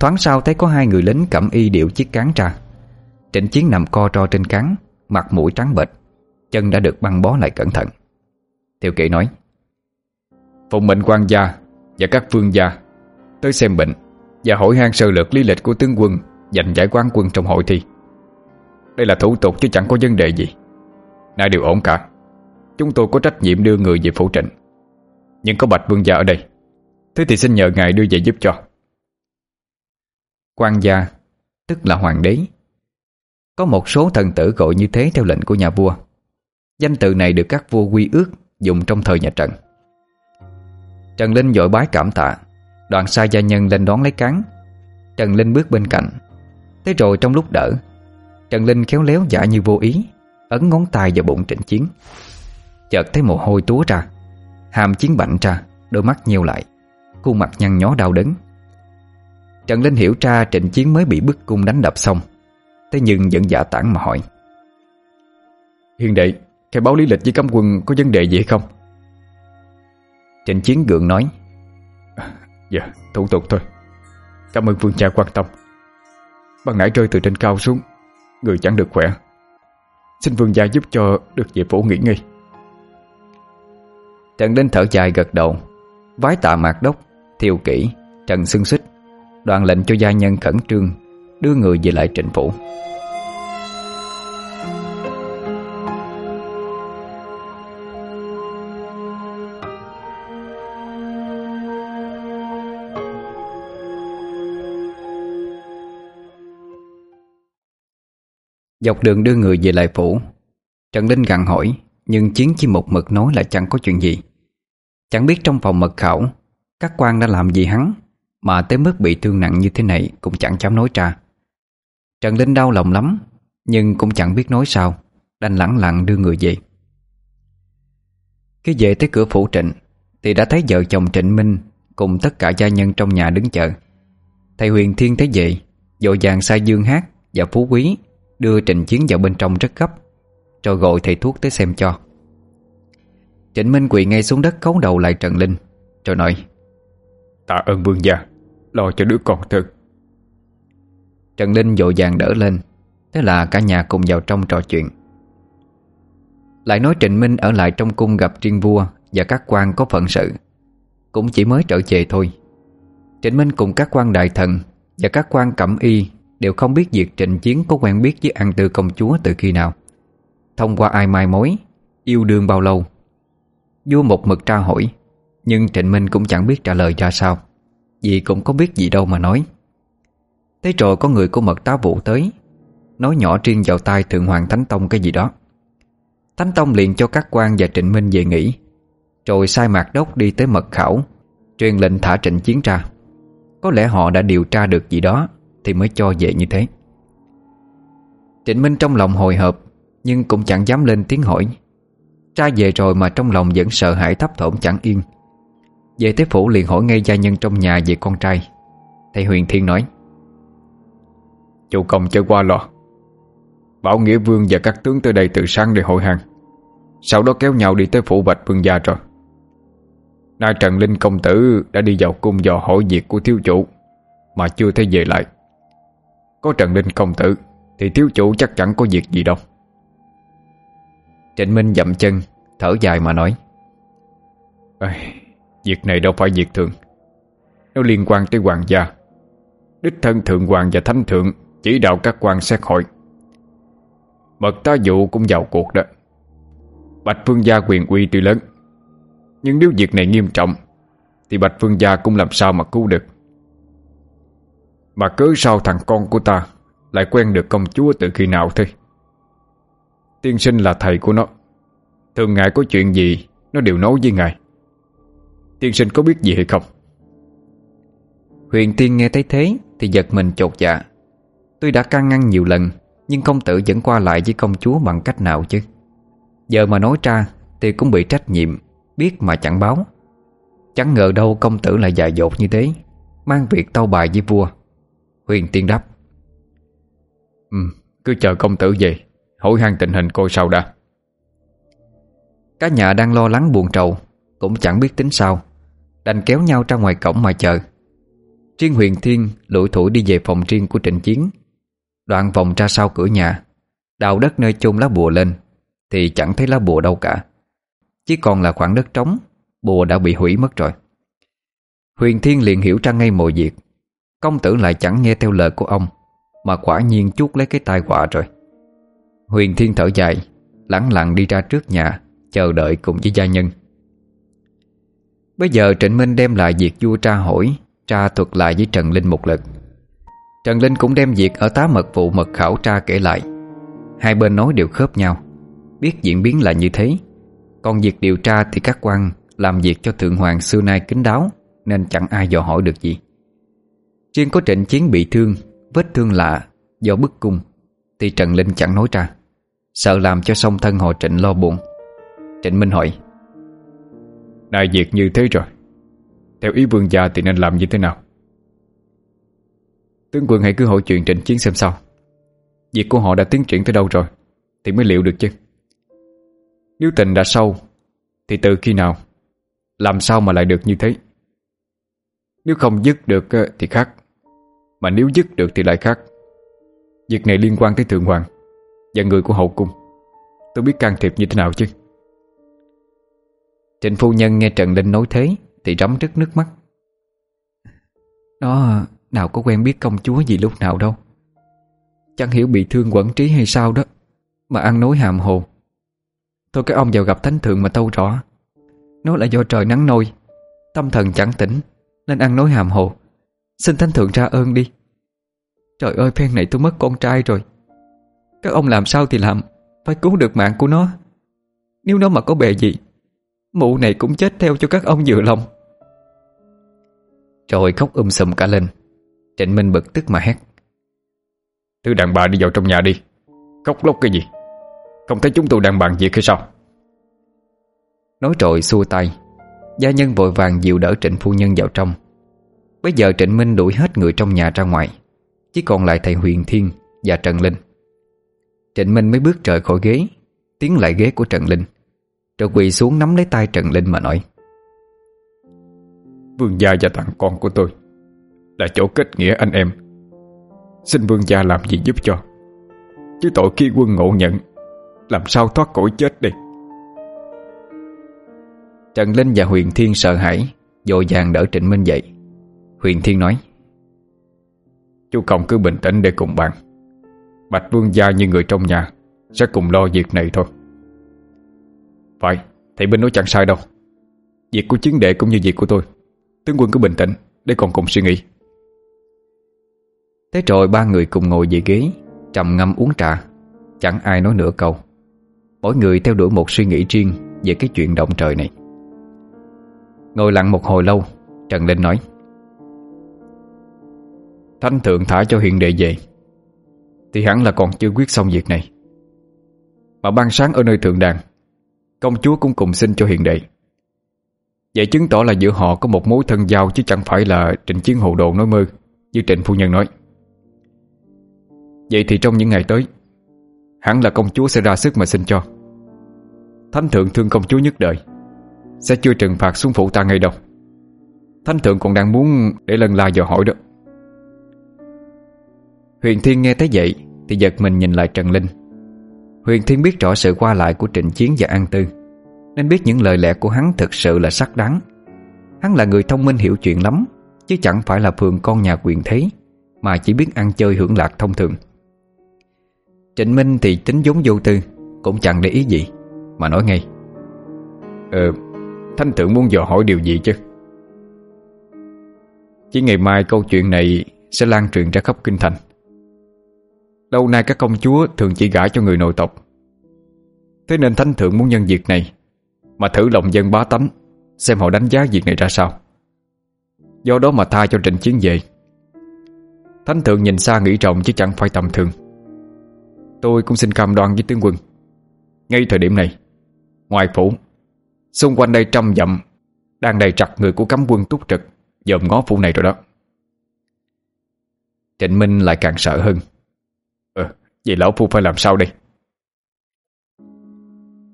Thoáng sau thấy có hai người lính cẩm y điệu chiếc cán ra. Trịnh Chiến nằm co ro trên cán, Mặt mũi trắng bệch, Chân đã được băng bó lại cẩn thận. Tiểu kỵ nói, Phụng mệnh quan gia và các vương gia Tới xem bệnh Và hỏi han sơ lược lý lịch của tướng quân Dành giải quán quân trong hội thi. Đây là thủ tục chứ chẳng có vấn đề gì. Nay đều ổn cả. Chúng tôi có trách nhiệm đưa người về phủ trịnh. Nhưng có Bạch Vương gia ở đây. Thế thì xin nhờ ngài đưa về giúp cho. Quan gia, Tức là hoàng đế. Có một số thần tử gọi như thế theo lệnh của nhà vua. Danh từ này được các vua quy ước Dùng trong thời nhà Trần. Trần Linh dội bái cảm tạ. Đoàn sai gia nhân lên đón lấy cán. Trần Linh bước bên cạnh. Thế rồi trong lúc đỡ, Trần Linh khéo léo giả như vô ý, Ấn ngón tay vào bụng trịnh chiến. Chợt thấy mồ hôi túa ra. Hàm chiến bạnh ra, Đôi mắt nheo lại, Khuôn mặt nhăn nhó đau đớn. Trần Linh hiểu ra trịnh chiến mới bị bức cung đánh đập xong, Thế nhưng vẫn giả tản mà hỏi. Hiền đệ Khai báo lý lịch với cấm quân có vấn đề gì không? Trịnh chiến gượng nói. Dạ thủ tục thôi. Cảm ơn vương cha quan tâm. Bằng nãy rơi từ trên cao xuống, Người chẳng được khỏe. Xin vương gia giúp cho được về phủ nghỉ ngơi. Trần Linh thở dài gật đầu. Vái tạ mạc đốc, thiều kỹ, trần xương xích. Đoàn lệnh cho gia nhân khẩn trương Đưa người về lại trịnh phủ. Dọc đường đưa người về lại phủ Trần Linh gặn hỏi nhưng Chiến chỉ một mực nói là chẳng có chuyện gì. Chẳng biết trong phòng mật khẩu, Các quan đã làm gì hắn, Mà tới mức bị thương nặng như thế này Cũng chẳng dám nói ra. Trần Linh đau lòng lắm, Nhưng cũng chẳng biết nói sao, Đành lẳng lặng đưa người về. Khi về tới cửa phủ trịnh, Thì đã thấy vợ chồng Trịnh Minh Cùng tất cả gia nhân trong nhà đứng chờ. Thầy Huyền Thiên thấy vậy Dội vàng sai Dương Hát và Phú Quý Đưa Trịnh Chiến vào bên trong rất gấp. Rồi gọi thầy thuốc tới xem cho. Trịnh Minh quỳ ngay xuống đất khấu đầu lại Trần Linh Rồi nói Tạ ơn vương gia Lo cho đứa con thật Trần Linh vội vàng đỡ lên Thế là cả nhà cùng vào trong trò chuyện. Lại nói Trịnh Minh ở lại trong cung gặp riêng vua Và các quan có phận sự Cũng chỉ mới trở về thôi. Trịnh Minh cùng các quan đại thần Và các quan cẩm y Đều không biết việc Trịnh Chiến có quen biết với An Tư công chúa từ khi nào. Thông qua ai mai mối, Yêu đương bao lâu? Vua một mực tra hỏi, Nhưng Trịnh Minh cũng chẳng biết trả lời ra sao. Vì cũng có biết gì đâu mà nói. Thế rồi có người của mật tá vụ tới, Nói nhỏ riêng vào tai Thượng Hoàng Thánh Tông cái gì đó. Thánh Tông liền cho các quan và Trịnh Minh về nghỉ, Rồi sai mạc đốc đi tới mật khảo, Truyền lệnh thả Trịnh Chiến ra. Có lẽ họ đã điều tra được gì đó Thì mới cho về như thế. Trịnh Minh trong lòng hồi hộp nhưng cũng chẳng dám lên tiếng hỏi. Ra về rồi mà trong lòng vẫn sợ hãi thấp thổm chẳng yên. Về tới phủ liền hỏi ngay gia nhân trong nhà về con trai. Thầy Huyền Thiên nói Chủ công chơi qua lò Bảo Nghĩa Vương và các tướng tới đây từ sáng để hội hàng. Sau đó kéo nhau đi tới phủ Bạch Vương Gia rồi. Nay Trần Linh công tử đã đi vào cung dò hỏi việc của thiếu chủ, Mà chưa thấy về lại. Có Trần Linh công tử, Thì thiếu chủ chắc chắn có việc gì đâu. Trịnh Minh dậm chân Thở dài mà nói. Ê, Việc này đâu phải việc thường. Nó liên quan tới hoàng gia. Đích thân thượng hoàng và thánh thượng Chỉ đạo các quan xét hội. Mật ta dụ cũng vào cuộc đó. Bạch Phương Gia quyền uy tuy lớn Nhưng nếu việc này nghiêm trọng Thì Bạch Phương Gia cũng làm sao mà cứu được? Mà cứ sao thằng con của ta Lại quen được công chúa từ khi nào thế? Tiên sinh là thầy của nó. Thường ngày có chuyện gì Nó đều nói với ngài. Tiên sinh có biết gì hay không? Huyền tiên nghe thấy thế Thì giật mình chột dạ. Tuy đã can ngăn nhiều lần Nhưng công tử vẫn qua lại với công chúa bằng cách nào chứ? Giờ mà nói ra Thì cũng bị trách nhiệm Biết mà chẳng báo. Chẳng ngờ đâu công tử lại dài dột như thế Mang việc tâu bài với vua. Huyền tiên đáp. Ừ, cứ chờ công tử về. Hỏi han tình hình coi sao đã. Các nhà đang lo lắng buồn trầu, Cũng chẳng biết tính sao. Đành kéo nhau ra ngoài cổng mà chờ. Riêng Huyền Thiên lủi thủi đi về phòng riêng của Trịnh Chiến. Đoạn vòng ra sau cửa nhà, Đào đất nơi chôn lá bùa lên, Thì chẳng thấy lá bùa đâu cả. Chỉ còn là khoảng đất trống, Bùa đã bị hủy mất rồi. Huyền Thiên liền hiểu ra ngay mọi việc. Công tử lại chẳng nghe theo lời của ông, Mà quả nhiên chút lấy cái tai họa rồi. Huyền Thiên thở dài, Lẳng lặng đi ra trước nhà, Chờ đợi cùng với gia nhân. Bây giờ Trịnh Minh đem lại việc vua tra hỏi, Tra thuật lại với Trần Linh một lần. Trần Linh cũng đem việc ở tá mật vụ mật khảo tra kể lại. Hai bên nói đều khớp nhau, Biết diễn biến là như thế. Còn việc điều tra thì các quan Làm việc cho Thượng Hoàng xưa nay kính đáo, Nên chẳng ai dò hỏi được gì. Riêng có trịnh chiến bị thương, Vết thương lạ do bức cung. Thì Trần Linh chẳng nói ra. Sợ làm cho song thân họ Trịnh lo buồn. Trịnh Minh hỏi Đại việc như thế rồi. Theo ý vương gia thì nên làm như thế nào? Tướng quân hãy cứ hỏi chuyện Trịnh Chiến xem sao. Việc của họ đã tiến triển tới đâu rồi, Thì mới liệu được chứ. Nếu tình đã sâu, Thì từ khi nào, Làm sao mà lại được như thế? Nếu không dứt được ờ, thì khác. Mà nếu dứt được thì lại khác. Việc này liên quan tới thượng hoàng Và người của hậu cung. Tôi biết can thiệp như thế nào chứ? Trịnh phu nhân nghe Trần Linh nói thế Thì rắm rứt nước mắt. Nó nào có quen biết công chúa gì lúc nào đâu. Chẳng hiểu bị thương quẩn trí hay sao đó, Mà ăn nói hàm hồ. Thôi cái ông vào gặp thánh thượng mà tâu rõ. Nó là do trời nắng nôi, Tâm thần chẳng tỉnh, Nên ăn nói hàm hồ. Xin thánh thượng ra ơn đi. Trời ơi phen này tôi mất con trai rồi. Các ông làm sao thì làm Phải cứu được mạng của nó. Nếu nó mà có bề gì Mụ này cũng chết theo cho các ông vừa lòng. Rồi khóc um sùm cả lên. Trịnh Minh bực tức mà hét. Thứ đàn bà đi vào trong nhà đi. Khóc lóc cái gì? Không thấy chúng tôi đang bàn việc hay sao? Nói rồi xua tay. Gia nhân vội vàng dịu đỡ trịnh phu nhân vào trong. Bây giờ trịnh Minh đuổi hết người trong nhà ra ngoài. Chỉ còn lại thầy Huyền Thiên và Trần Linh. Trịnh Minh mới bước trời khỏi ghế Tiến lại ghế của Trần Linh. Rồi quỳ xuống nắm lấy tay Trần Linh mà nói Vương gia và thằng con của tôi Là chỗ kết nghĩa anh em. Xin vương gia làm gì giúp cho. Chứ tội khi quân ngộ nhận Làm sao thoát khỏi chết đi Trần Linh và Huyền Thiên sợ hãi Dội vàng đỡ Trịnh Minh dậy. Huyền Thiên nói Chú Cộng cứ bình tĩnh để cùng bạn Bạch Vương Gia như người trong nhà, Sẽ cùng lo việc này thôi. Phải, Thầy Binh nói chẳng sai đâu. Việc của chiến đệ cũng như việc của tôi. Tướng quân cứ bình tĩnh, để còn cùng suy nghĩ. Thế rồi ba người cùng ngồi về ghế, Trầm ngâm uống trà. Chẳng ai nói nửa câu. Mỗi người theo đuổi một suy nghĩ riêng Về cái chuyện động trời này. Ngồi lặng một hồi lâu, Trần Linh nói Thanh thượng thả cho hiện đệ về. Thì hẳn là còn chưa quyết xong việc này. Mà ban sáng ở nơi thượng đàn Công chúa cũng cùng xin cho hiện đệ. Vậy chứng tỏ là giữa họ có một mối thân giao Chứ chẳng phải là trịnh chiến hồ đồ nói mơ, Như trịnh phu nhân nói. Vậy thì trong những ngày tới, Hẳn là công chúa sẽ ra sức mà xin cho. Thánh thượng thương công chúa nhất đời, Sẽ chưa trừng phạt xuống phụ ta ngay đâu. Thánh thượng còn đang muốn để lần la dò hỏi đó. Huyền Thiên nghe thấy vậy Thì giật mình nhìn lại Trần Linh. Huyền Thiên biết rõ sự qua lại của Trịnh Chiến và An Tư, Nên biết những lời lẽ của hắn thực sự là sắc đáng. Hắn là người thông minh hiểu chuyện lắm, Chứ chẳng phải là phường con nhà quyền thế, Mà chỉ biết ăn chơi hưởng lạc thông thường. Trịnh Minh thì tính vốn vô tư, Cũng chẳng để ý gì, Mà nói ngay. Ờ Thanh thượng muốn dò hỏi điều gì chứ? Chỉ ngày mai câu chuyện này Sẽ lan truyền ra khắp kinh thành. Lâu nay các công chúa thường chỉ gả cho người nội tộc. Thế nên thánh thượng muốn nhân việc này, Mà thử lòng dân bá tánh, Xem họ đánh giá việc này ra sao. Do đó mà tha cho trịnh chiến về. Thánh thượng nhìn xa nghĩ rộng chứ chẳng phải tầm thường. Tôi cũng xin cam đoan với tướng quân, Ngay thời điểm này, Ngoài phủ, Xung quanh đây trăm dặm, Đang đầy trặc người của cấm quân túc trực, Dòm ngó phủ này rồi đó. Trịnh Minh lại càng sợ hơn. Vậy lão phu phải làm sao đây?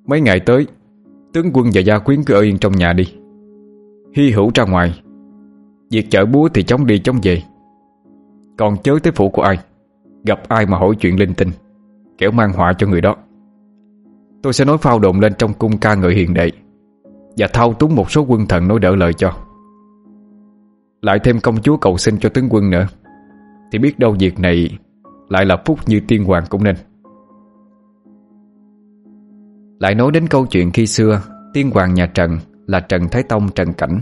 Mấy ngày tới, Tướng quân và gia quyến cứ ở yên trong nhà đi. Hy hữu ra ngoài. Việc chở búa thì chống đi chống về. Còn chớ tới phủ của ai, Gặp ai mà hỏi chuyện linh tinh, Kẻo mang họa cho người đó. Tôi sẽ nói phao đồn lên trong cung ca ngợi hiền đệ, Và thao túng một số quân thần nói đỡ lời cho. Lại thêm công chúa cầu xin cho tướng quân nữa. Thì biết đâu việc này lại là phúc như tiên hoàng cũng nên. Lại nói đến câu chuyện khi xưa, Tiên hoàng nhà Trần là Trần Thái Tông Trần Cảnh,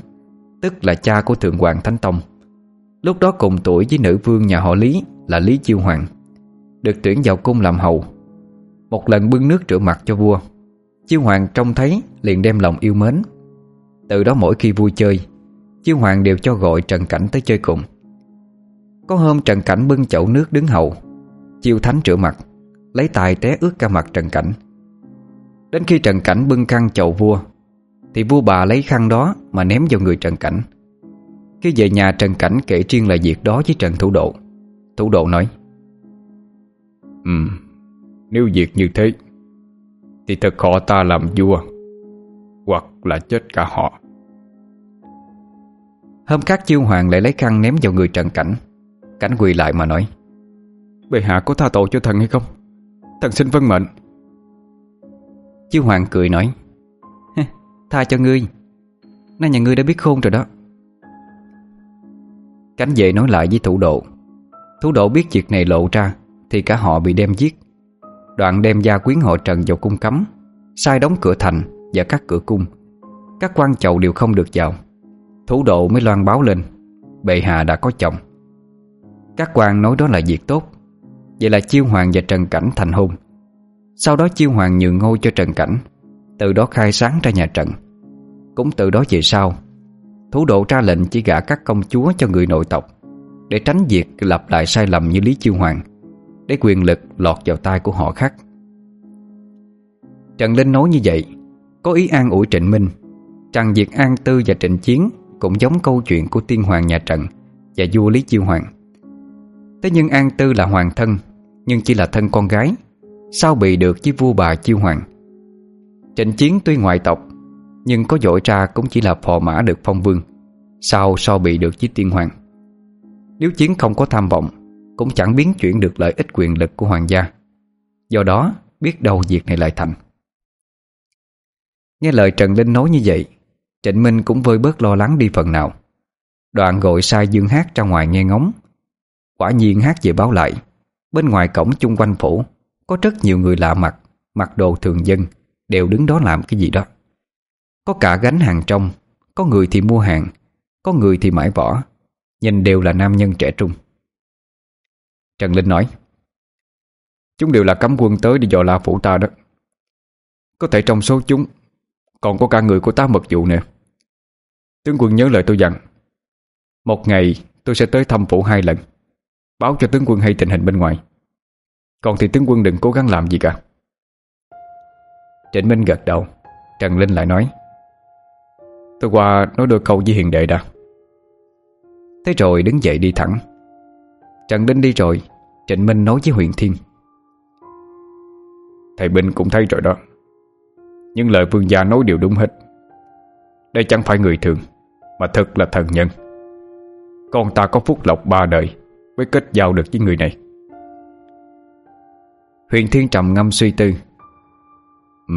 Tức là cha của Thượng Hoàng Thánh Tông. Lúc đó cùng tuổi với nữ vương nhà họ Lý là Lý Chiêu Hoàng, Được tuyển vào cung làm hầu. Một lần bưng nước rửa mặt cho vua, Chiêu Hoàng trông thấy liền đem lòng yêu mến. Từ đó mỗi khi vui chơi, Chiêu Hoàng đều cho gọi Trần Cảnh tới chơi cùng. Có hôm Trần Cảnh bưng chậu nước đứng hầu Chiêu Thánh rửa mặt Lấy tài té ướt cả mặt Trần Cảnh. Đến khi Trần Cảnh bưng khăn chậu vua Thì vua bà lấy khăn đó Mà ném vào người Trần Cảnh. Khi về nhà Trần Cảnh kể riêng lại việc đó với Trần Thủ Độ. Thủ Độ nói Ừ Nếu việc như thế Thì thật họ ta làm vua Hoặc là chết cả họ. Hôm khác chiêu hoàng lại lấy khăn ném vào người Trần Cảnh. Cảnh quỳ lại mà nói Bệ hạ có tha tội cho thần hay không? Thần xin vân mệnh. Chứ Hoàng cười nói Tha cho ngươi. Nay nhà ngươi đã biết khôn rồi đó. Cánh vệ nói lại với thủ độ. Thủ độ biết việc này lộ ra Thì cả họ bị đem giết. Đoạn đem gia quyến họ Trần vào cung cấm, Sai đóng cửa thành và các cửa cung. Các quan chầu đều không được vào. Thủ độ mới loan báo lên, Bệ hạ đã có chồng. Các quan nói đó là việc tốt. Vậy là Chiêu Hoàng và Trần Cảnh thành hôn. Sau đó Chiêu Hoàng nhường ngôi cho Trần Cảnh, Từ đó khai sáng ra nhà Trần. Cũng từ đó về sau, Thủ độ ra lệnh chỉ gả các công chúa cho người nội tộc, Để tránh việc lặp lại sai lầm như Lý Chiêu Hoàng, Để quyền lực lọt vào tay của họ khác. Trần Linh nói như vậy, Có ý an ủi Trịnh Minh, Rằng việc An Tư và Trịnh Chiến Cũng giống câu chuyện của tiên hoàng nhà Trần Và vua Lý Chiêu Hoàng. Thế nhưng An Tư là hoàng thân nhưng chỉ là thân con gái, Sao bị được với vua bà chiêu hoàng? Trịnh chiến tuy ngoại tộc, Nhưng có dội ra cũng chỉ là phò mã được phong vương. Sao so bị được với tiên hoàng? Nếu chiến không có tham vọng, Cũng chẳng biến chuyển được lợi ích quyền lực của hoàng gia. Do đó, biết đâu việc này lại thành. Nghe lời Trần Linh nói như vậy, Trịnh Minh cũng vơi bớt lo lắng đi phần nào. Đoạn gọi sai Dương Hát ra ngoài nghe ngóng. Quả nhiên Hát về báo lại Bên ngoài cổng chung quanh phủ, Có rất nhiều người lạ mặt, Mặc đồ thường dân, Đều đứng đó làm cái gì đó. Có cả gánh hàng trong, Có người thì mua hàng, Có người thì mãi vỏ Nhìn đều là nam nhân trẻ trung. Trần Linh nói, Chúng đều là cấm quân tới đi dò la phủ ta đó. Có thể trong số chúng, Còn có cả người của ta mật vụ nè. Tướng quân nhớ lời tôi dặn, Một ngày tôi sẽ tới thăm phủ hai lần. Báo cho tướng quân hay tình hình bên ngoài. Còn thì tướng quân đừng cố gắng làm gì cả. Trịnh Minh gật đầu, Trần Linh lại nói, Tôi qua nói đôi câu với hiền đệ đã. Thế rồi đứng dậy đi thẳng. Trần Linh đi rồi, Trịnh Minh nói với Huyền Thiên, Thầy bình cũng thấy rồi đó. Nhưng lời vương gia nói đều đúng hết. Đây chẳng phải người thường, Mà thật là thần nhân. Con ta có phúc lộc ba đời Mới kết giao được với người này. Huyền Thiên trầm ngâm suy tư. Ừ,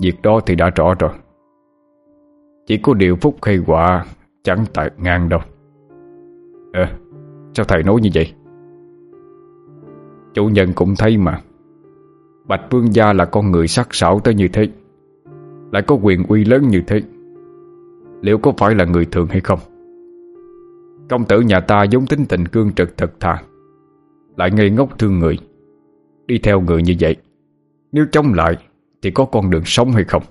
việc đó thì đã rõ rồi. Chỉ có điều phúc hay họa Chẳng tại ngang đâu. Ờ, à, sao thầy nói như vậy? Chủ nhân cũng thấy mà. Bạch Vương Gia là con người sắc sảo tới như thế Lại có quyền uy lớn như thế. Liệu có phải là người thường hay không? Công tử nhà ta giống tính tình cương trực thật thà, Lại ngây ngốc thương người. Đi theo người như vậy, Nếu chống lại Thì có con đường sống hay không?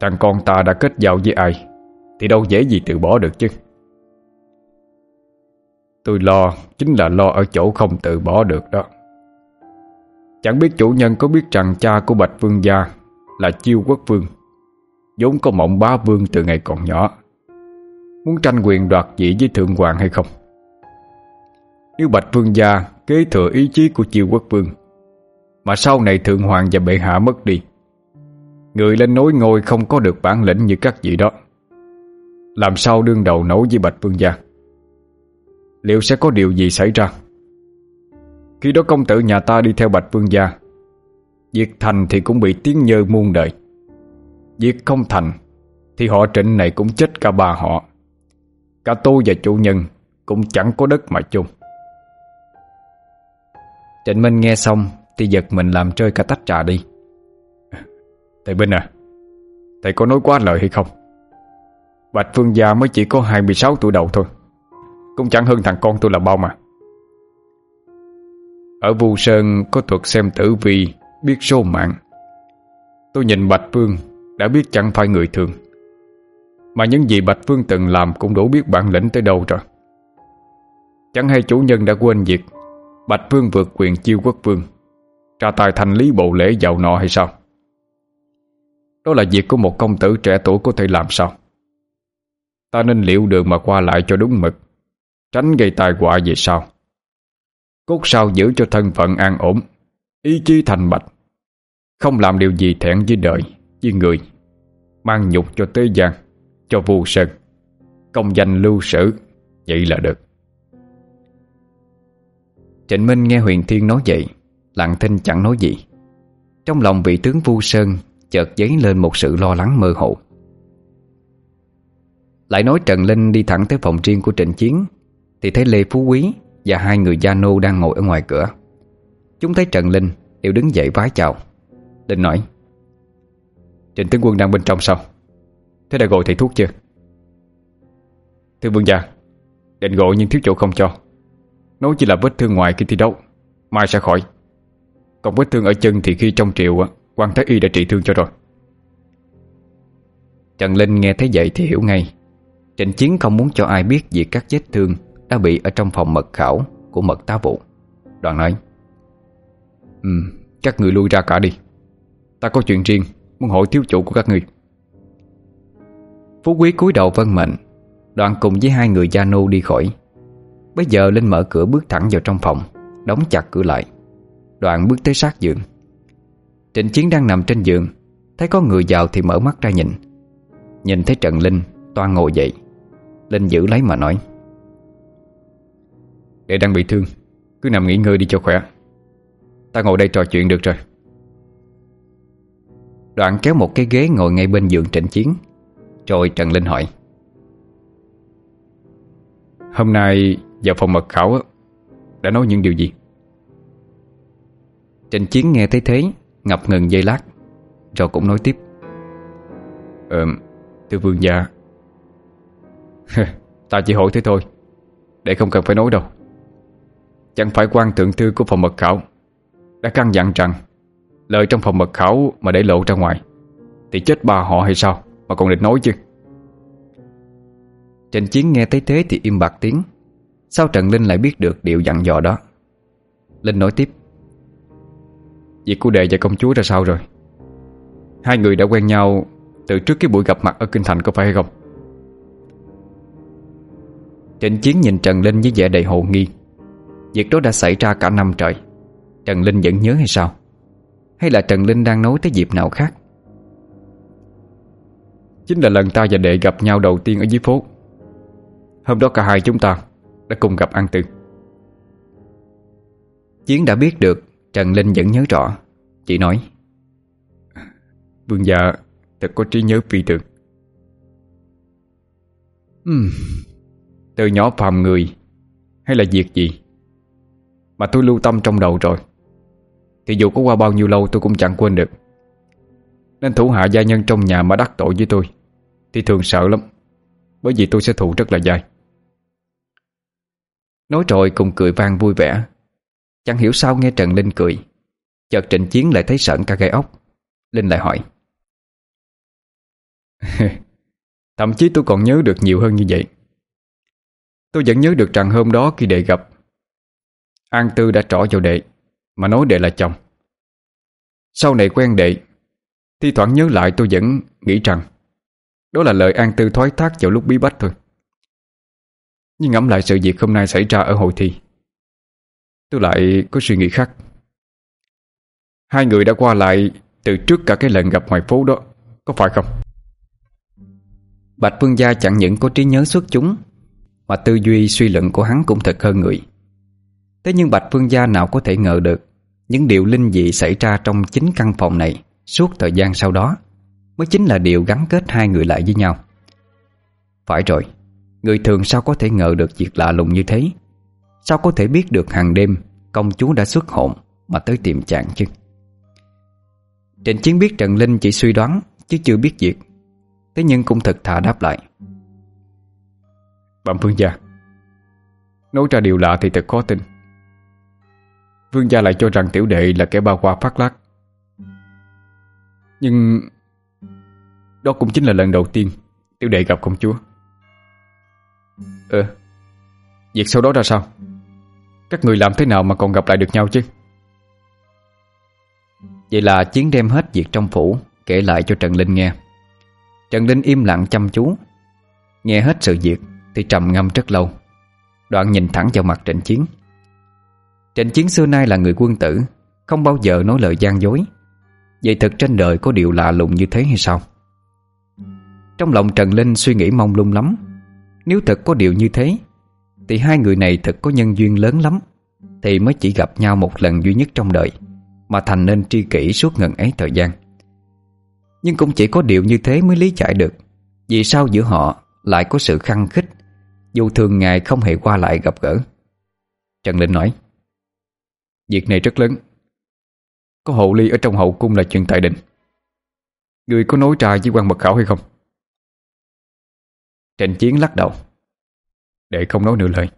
Thằng con ta đã kết giao với ai Thì đâu dễ gì từ bỏ được chứ. Tôi lo Chính là lo ở chỗ không từ bỏ được đó. Chẳng biết chủ nhân có biết rằng cha của Bạch Vương Gia Là Chiêu Quốc Vương, vốn có mộng bá vương từ ngày còn nhỏ. Muốn tranh quyền đoạt vị với thượng hoàng hay không? Nếu Bạch Vương gia kế thừa ý chí của chiêu quốc vương, Mà sau này thượng hoàng và bệ hạ mất đi, Người lên nối ngôi không có được bản lĩnh như các vị đó, Làm sao đương đầu nổi với Bạch Vương gia? Liệu sẽ có điều gì xảy ra? Khi đó công tử nhà ta đi theo Bạch Vương gia, Việc thành thì cũng bị tiếng nhơ muôn đời, Việc không thành Thì họ trịnh này cũng chết cả ba họ. Cả tôi và chủ nhân Cũng chẳng có đất mà chung. Trịnh Minh nghe xong Thì giật mình làm rơi cả tách trà đi. Thầy Binh à Thầy có nói quá lời hay không? Bạch Phương Gia mới chỉ có 26 tuổi đầu thôi, Cũng chẳng hơn thằng con tôi là bao mà. Ở Vu Sơn có thuật xem tử vi Biết số mạng. Tôi nhìn Bạch Phương Đã biết chẳng phải người thường. Mà những gì Bạch Phương từng làm cũng đủ biết bản lĩnh tới đâu rồi. Chẳng hay chủ nhân đã quên việc Bạch Vương vượt quyền chiêu quốc vương, Ra tài thành lý bộ lễ giàu nọ hay sao? Đó là việc của một công tử trẻ tuổi có thể làm sao? Ta nên liệu đường mà qua lại cho đúng mực, Tránh gây tai họa về sau. Cốt sao giữ cho thân phận an ổn, Ý chí thành bạch, Không làm điều gì thẹn với đời, Với người, Mang nhục cho thế giang cho Vu Sơn. Công danh lưu sử, Vậy là được. Trịnh Minh nghe Huyền Thiên nói vậy, Lặng thinh chẳng nói gì. Trong lòng vị tướng Vu Sơn Chợt dấy lên một sự lo lắng mơ hồ. Lại nói Trần Linh đi thẳng tới phòng riêng của Trịnh Chiến, Thì thấy Lê Phú Quý Và hai người gia nô đang ngồi ở ngoài cửa. Chúng thấy Trần Linh Đều đứng dậy vái chào Linh nói, Trịnh tướng quân đang bên trong sao? Thế đã gọi thầy thuốc chưa? Thưa vương gia Định gọi nhưng thiếu chỗ không cho. Nói chỉ là vết thương ngoài khi thi đấu Mai sẽ khỏi. Còn vết thương ở chân thì khi trong triệu quan Thái Y đã trị thương cho rồi. Trần Linh nghe thấy vậy thì hiểu ngay. Trịnh Chiến không muốn cho ai biết Về các vết thương đã bị ở trong phòng mật khảo Của mật tá vụ. Đoàn nói Ừ, các người lui ra cả đi. Ta có chuyện riêng Muốn hỏi thiếu chủ của các người. Phú Quý cúi đầu vân mệnh Đoạn cùng với hai người gia nô đi khỏi. Bây giờ Linh mở cửa bước thẳng vào trong phòng, Đóng chặt cửa lại. Đoạn bước tới sát giường. Trịnh Chiến đang nằm trên giường, Thấy có người vào thì mở mắt ra nhìn. Nhìn thấy Trần Linh, Toan ngồi dậy. Linh giữ lấy mà nói. Để đang bị thương, Cứ nằm nghỉ ngơi đi cho khỏe. Ta ngồi đây trò chuyện được rồi. Đoạn kéo một cái ghế ngồi ngay bên giường Trịnh Chiến. Rồi Trần Linh hỏi. Hôm nay vào phòng mật khảo Đã nói những điều gì? Trần Chiến nghe thấy thế, Ngập ngừng dây lát, Rồi cũng nói tiếp. Ờ Thưa vương gia. Ta chỉ hỏi thế thôi, Để không cần phải nói đâu. Chẳng phải quan thượng thư của phòng mật khảo Đã căn dặn rằng Lời trong phòng mật khảo mà để lộ ra ngoài, Thì chết bà họ hay sao? mà còn định nói chứ. Trần Chiến nghe thấy thế thì im bạc tiếng. Sao Trần Linh lại biết được điều dặn dò đó? Linh nói tiếp. Việc của đệ và công chúa ra sao rồi? Hai người đã quen nhau Từ trước cái buổi gặp mặt ở Kinh Thành có phải hay không? Trịnh Chiến nhìn Trần Linh với vẻ đầy hồ nghi. Việc đó đã xảy ra cả năm trời. Trần Linh vẫn nhớ hay sao? Hay là Trần Linh đang nói tới dịp nào khác? Chính là lần ta và đệ gặp nhau đầu tiên ở dưới phố. Hôm đó cả hai chúng ta Đã cùng gặp An Tư. Chiến đã biết được Trần Linh vẫn nhớ rõ. Chị nói Vương gia thật có trí nhớ phi thường. Uhm, Từ nhỏ phàm người Hay là việc gì Mà tôi lưu tâm trong đầu rồi? Thì dù có qua bao nhiêu lâu tôi cũng chẳng quên được. Nên thủ hạ gia nhân trong nhà mà đắc tội với tôi. Thì thường sợ lắm, Bởi vì tôi sẽ thụ rất là dài. Nói rồi cùng cười vang vui vẻ. Chẳng hiểu sao nghe Trần Linh cười. Chợt trịnh chiến lại thấy sợn cả gai ốc. Linh lại hỏi. Thậm chí tôi còn nhớ được nhiều hơn như vậy. Tôi vẫn nhớ được rằng hôm đó khi đệ gặp, An Tư đã trỏ vào đệ, Mà nói đệ là chồng. Sau này quen đệ, Thi thoảng nhớ lại tôi vẫn nghĩ rằng đó là lời an tư thoái thác vào lúc bí bách thôi. Nhưng ngẫm lại sự việc hôm nay xảy ra ở hội thi, Tôi lại có suy nghĩ khác. Hai người đã qua lại Từ trước cả cái lần gặp ngoài phố đó, Có phải không? Bạch Vương Gia chẳng những có trí nhớ xuất chúng, Mà tư duy suy luận của hắn cũng thật hơn người. Thế nhưng Bạch Vương Gia nào có thể ngờ được, Những điều linh dị xảy ra trong chính căn phòng này Suốt thời gian sau đó Mới chính là điều gắn kết hai người lại với nhau. Phải rồi, Người thường sao có thể ngờ được việc lạ lùng như thế? Sao có thể biết được hàng đêm Công chúa đã xuất hồn Mà tới tìm chàng chứ? Trịnh Chiến biết Trần Linh chỉ suy đoán, Chứ chưa biết việc. Thế nhưng cũng thật thà đáp lại. Bẩm Vương Gia, Nói ra điều lạ thì thật khó tin. Vương Gia lại cho rằng tiểu đệ là kẻ bao qua phát lát. Nhưng đó cũng chính là lần đầu tiên Tiểu đệ gặp công chúa. Ờ Việc sau đó ra sao? Các người làm thế nào mà còn gặp lại được nhau chứ? Vậy là Chiến đem hết việc trong phủ, Kể lại cho Trần Linh nghe. Trần Linh im lặng chăm chú, Nghe hết sự việc Thì trầm ngâm rất lâu. Đoạn nhìn thẳng vào mặt Trịnh Chiến. Trịnh Chiến xưa nay là người quân tử, Không bao giờ nói lời gian dối. Vậy thực trên đời có điều lạ lùng như thế hay sao? Trong lòng Trần Linh suy nghĩ mong lung lắm. Nếu thật có điều như thế, Thì hai người này thật có nhân duyên lớn lắm. Thì mới chỉ gặp nhau một lần duy nhất trong đời, Mà thành nên tri kỷ suốt ngần ấy thời gian. Nhưng cũng chỉ có điều như thế mới lý giải được, Vì sao giữa họ lại có sự khăng khích, Dù thường ngày không hề qua lại gặp gỡ. Trần Linh nói, Việc này rất lớn. Có hậu ly ở trong hậu cung là chuyện tại định. Người có nối trà với quan mật khảo hay không? Trịnh Chiến lắc đầu. Để không nói nửa lời.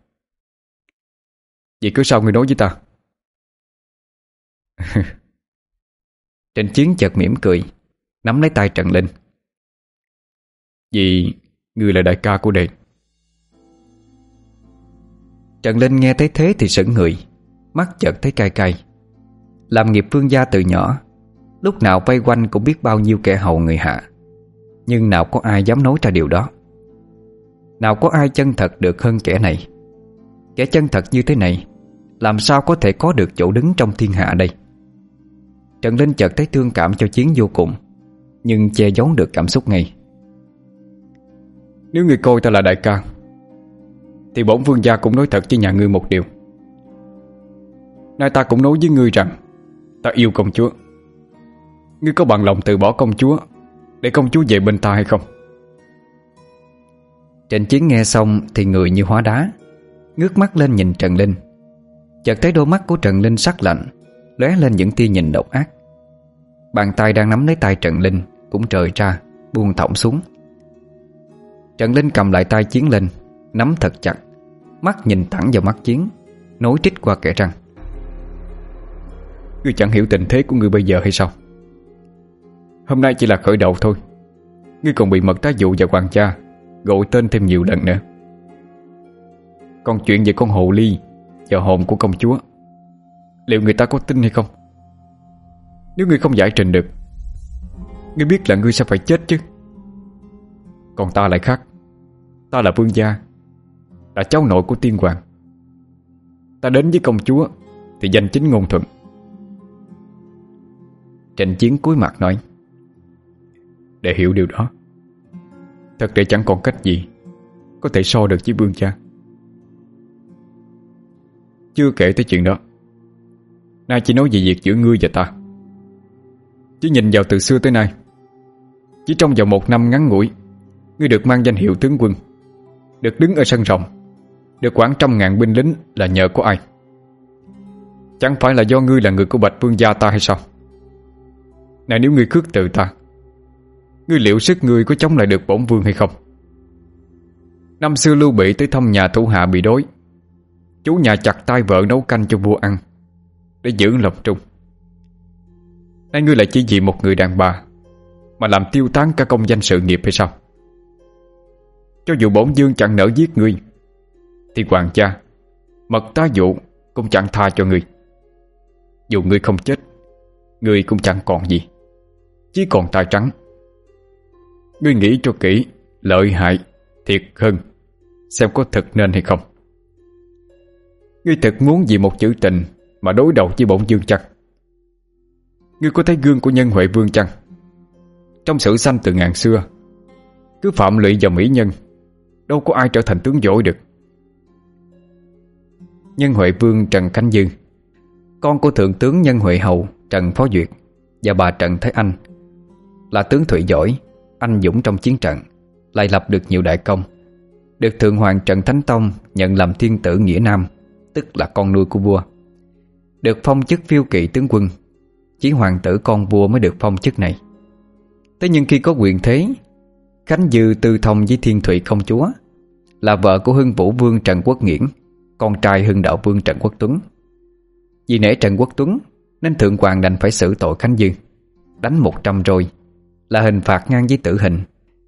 Vậy cứ sao người nói với ta? Trịnh Chiến chợt mỉm cười, Nắm lấy tay Trần Linh. Vì người là đại ca của đệ. Trần Linh nghe thấy thế thì sững người, Mắt chợt thấy cay cay. Làm nghiệp phương gia từ nhỏ, Lúc nào vây quanh cũng biết bao nhiêu kẻ hầu người hạ. Nhưng nào có ai dám nói ra điều đó. Nào có ai chân thật được hơn kẻ này? Kẻ chân thật như thế này, Làm sao có thể có được chỗ đứng trong thiên hạ đây? Trần Linh chợt thấy thương cảm cho Chiến vô cùng, Nhưng che giấu được cảm xúc ngay. Nếu người coi ta là đại ca, Thì bổn vương gia cũng nói thật với nhà ngươi một điều. Nay ta cũng nói với ngươi rằng, Ta yêu công chúa. Ngươi có bằng lòng từ bỏ công chúa, Để công chúa về bên ta hay không? Trịnh Chiến nghe xong thì người như hóa đá, Ngước mắt lên nhìn Trần Linh. Chợt thấy đôi mắt của Trần Linh sắc lạnh, lóe lên những tia nhìn độc ác. Bàn tay đang nắm lấy tay Trần Linh Cũng trời ra, Buông thõng xuống. Trần Linh cầm lại tay Chiến lên, Nắm thật chặt, Mắt nhìn thẳng vào mắt Chiến, Nối trích qua kẻ răng. Ngươi chẳng hiểu tình thế của ngươi bây giờ hay sao? Hôm nay chỉ là khởi đầu thôi. Ngươi còn bị mật tá dụ và hoàng cha Gọi tên thêm nhiều lần nữa. Còn chuyện về con hồ ly Và hồn của công chúa, Liệu người ta có tin hay không? Nếu ngươi không giải trình được Ngươi biết là ngươi sẽ phải chết chứ. Còn ta lại khác. Ta là vương gia, Là cháu nội của tiên hoàng. Ta đến với công chúa Thì danh chính ngôn thuận. Trịnh chiến cuối mặt nói, Để hiểu điều đó Thật để chẳng còn cách gì Có thể so được với vương cha. Chưa kể tới chuyện đó, Nay chỉ nói về việc giữa ngươi và ta. Chứ nhìn vào từ xưa tới nay, Chỉ trong vòng một năm ngắn ngủi, Ngươi được mang danh hiệu tướng quân, Được đứng ở sân rộng, Được khoảng trăm ngàn binh lính là nhờ của ai. Chẳng phải là do ngươi là người của Bạch Vương gia ta hay sao? Này nếu ngươi cướp từ ta Ngươi liệu sức ngươi có chống lại được bổn vương hay không? Năm xưa Lưu Bị tới thăm nhà thủ hạ bị đói, Chú nhà chặt tay vợ nấu canh cho vua ăn Để giữ lập trung. Nay ngươi lại chỉ vì một người đàn bà Mà làm tiêu tán cả công danh sự nghiệp hay sao? Cho dù bổn dương chẳng nỡ giết ngươi Thì hoàng cha Mật ta dụ cũng chẳng tha cho ngươi. Dù ngươi không chết Ngươi cũng chẳng còn gì Chỉ còn tài trắng. Ngươi nghĩ cho kỹ Lợi hại, thiệt hơn. Xem có thật nên hay không. Ngươi thật muốn vì một chữ tình Mà đối đầu với bổn dương chăng? Ngươi có thấy gương của nhân huệ vương chăng? Trong sử sanh từ ngàn xưa Cứ phạm lụy vào mỹ nhân Đâu có ai trở thành tướng giỏi được. Nhân Huệ Vương Trần Khánh Dư Con của Thượng tướng Nhân Huệ Hậu Trần Phó Duyệt Và bà Trần thái Anh Là tướng thủy giỏi anh dũng trong chiến trận, Lại lập được nhiều đại công, Được Thượng Hoàng Trần Thánh Tông nhận làm thiên tử Nghĩa Nam, Tức là con nuôi của vua. Được phong chức phiêu kỵ tướng quân Chỉ hoàng tử con vua mới được phong chức này. Thế nhưng khi có quyền thế, Khánh Dư tư thông với Thiên thủy công chúa, Là vợ của Hưng Vũ Vương Trần Quốc Nghiễn, Con trai Hưng Đạo Vương Trần Quốc Tuấn. Vì nể Trần Quốc Tuấn, Nên Thượng Hoàng đành phải xử tội Khánh Dư, Đánh một trăm rồi là hình phạt ngang với tử hình.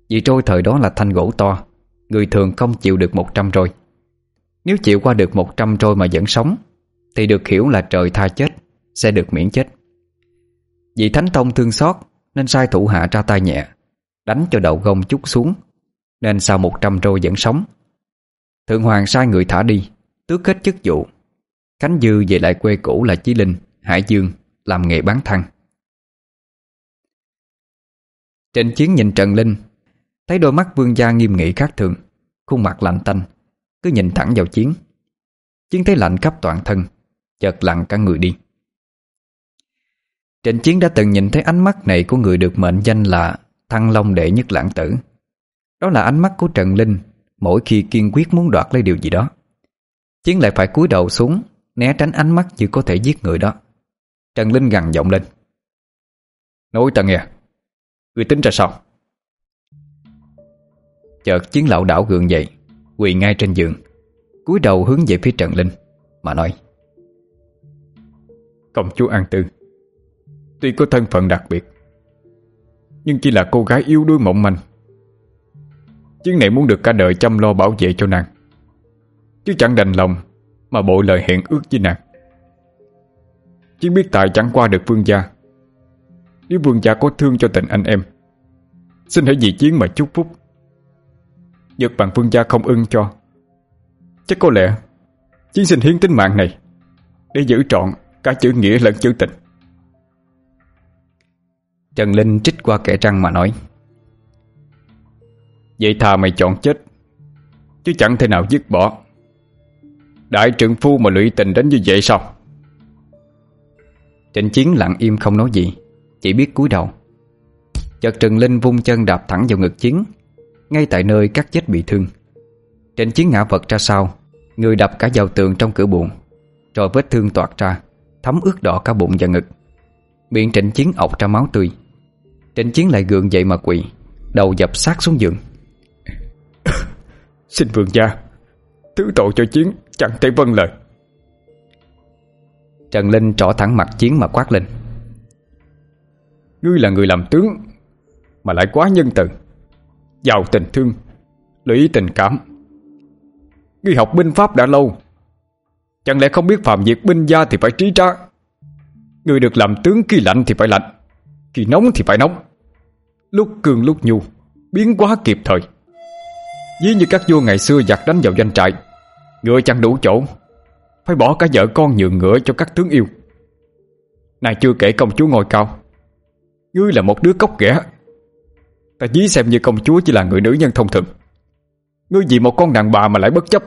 Vì trôi thời đó là thanh gỗ to, Người thường không chịu được 100 rồi Nếu chịu qua được 100 rồi mà vẫn sống, Thì được hiểu là trời tha chết, Sẽ được miễn chết. Vì Thánh Tông thương xót Nên sai thủ hạ ra tay nhẹ, Đánh cho đầu gông chút xuống, Nên sau 100 rồi vẫn sống. Thượng Hoàng sai người thả đi, Tước hết chức vụ Khánh Dư về lại quê cũ là Chí Linh, Hải Dương, Làm nghề bán thăng. Trịnh chiến nhìn Trần Linh Thấy đôi mắt vương gia nghiêm nghị khác thường Khuôn mặt lạnh tanh Cứ nhìn thẳng vào chiến Chiến thấy lạnh khắp toàn thân Chợt lặng cả người đi Trịnh Chiến đã từng nhìn thấy ánh mắt này của người được mệnh danh là Thăng Long Đệ Nhất Lãng Tử. Đó là ánh mắt của Trần Linh mỗi khi kiên quyết muốn đoạt lấy điều gì đó. Chiến lại phải cúi đầu xuống, né tránh ánh mắt như có thể giết người đó. Trần Linh gằn giọng lên. Nói ta à. Người tính ra sao? Chợt chiến lão đảo gượng dậy, Quỳ ngay trên giường, cúi đầu hướng về phía Trần Linh, Mà nói, Công chúa An Tư, Tuy có thân phận đặc biệt, Nhưng chỉ là cô gái yêu đuối mộng manh. Chiến này muốn được cả đời chăm lo bảo vệ cho nàng, Chứ chẳng đành lòng Mà bội lời hẹn ước với nàng. Chiến biết tại chẳng qua được vương gia nếu vương gia có thương cho tình anh em. Xin hãy dị chiến mà chúc phúc. Nhật bằng vương gia không ưng cho. Chắc có lẽ Chiến sinh hiến tính mạng này Để giữ trọn cả chữ nghĩa lẫn chữ tình. Trần Linh trích qua kẻ răng mà nói Vậy thà mày chọn chết Chứ chẳng thể nào dứt bỏ. Đại trưởng phu mà lụy tình đến như vậy sao? Trịnh Chiến lặng im không nói gì. Chỉ biết cúi đầu. Chợt Trần Linh vung chân đạp thẳng vào ngực chiến Ngay tại nơi các chết bị thương. Trên chiến ngã vật ra sau Người đập cả vào tường trong cửa buồn Rồi vết thương toạt ra Thấm ướt đỏ cả bụng và ngực. Miệng trịnh chiến ọc ra máu tươi. Trịnh chiến lại gượng dậy mà quỳ Đầu dập sát xuống giường. Xin vương gia Thứ tội cho chiến chẳng thể vâng lời. Trần Linh trỏ thẳng mặt chiến mà quát lên. Ngươi là người làm tướng, Mà lại quá nhân từ. Giàu tình thương Lũy tình cảm. Ngươi học binh pháp đã lâu, Chẳng lẽ không biết phạm việc binh gia thì phải trí trá? Người được làm tướng khi lạnh thì phải lạnh, Khi nóng thì phải nóng. Lúc cường lúc nhu, Biến quá kịp thời. Ví như các vua ngày xưa giặc đánh vào doanh trại, Ngựa chẳng đủ chỗ, Phải bỏ cả vợ con nhượng ngựa cho các tướng yêu. Này chưa kể công chúa ngồi cao Ngươi là một đứa cóc ghẻ Ta dí xem như công chúa chỉ là người nữ nhân thông thường. Ngươi vì một con đàn bà mà lại bất chấp.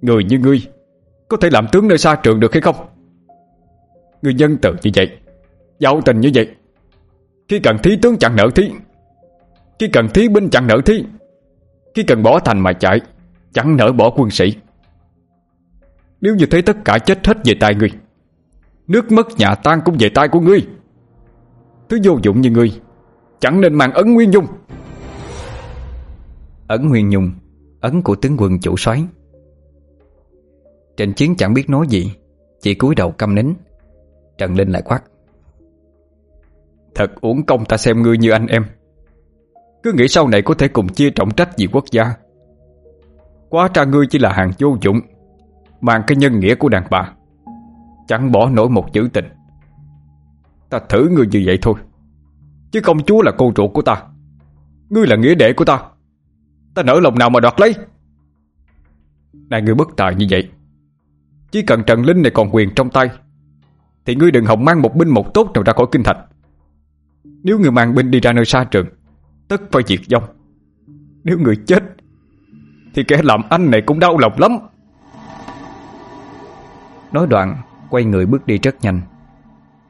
Người như ngươi, Có thể làm tướng nơi xa trường được hay không? Ngươi nhân từ như vậy Giao tình như vậy, Khi cần thí tướng chặn nợ thí, Khi cần thí binh chặn nợ thí, Khi cần bỏ thành mà chạy, Chẳng nỡ bỏ quân sĩ. Nếu như thế tất cả chết hết về tay ngươi, Nước mất nhà tan cũng về tay của ngươi. Thứ vô dụng như ngươi. Chẳng nên mang ấn Nguyên dung. Ấn Nguyên dung, Ấn của tướng quân chủ soái. Trịnh Chiến chẳng biết nói gì Chỉ cúi đầu căm nín. Trần Linh lại quát. Thật uổng công ta xem ngươi như anh em. Cứ nghĩ sau này có thể cùng chia trọng trách vì quốc gia. Quá tra ngươi chỉ là hàng vô dụng Mang cái nhân nghĩa của đàn bà. Chẳng bỏ nổi một chữ tình. Ta thử ngươi như vậy thôi. Chứ công chúa là cô ruột của ta. Ngươi là nghĩa đệ của ta. Ta nỡ lòng nào mà đoạt lấy. Này ngươi bất tài như vậy, Chỉ cần Trần Linh này còn quyền trong tay, Thì ngươi đừng hòng mang một binh một tốt nào ra khỏi kinh thành. Nếu ngươi mang binh đi ra nơi xa trường, Tất phải diệt vong. Nếu ngươi chết, Thì kẻ làm anh này cũng đau lòng lắm. Nói đoạn, Quay người bước đi rất nhanh.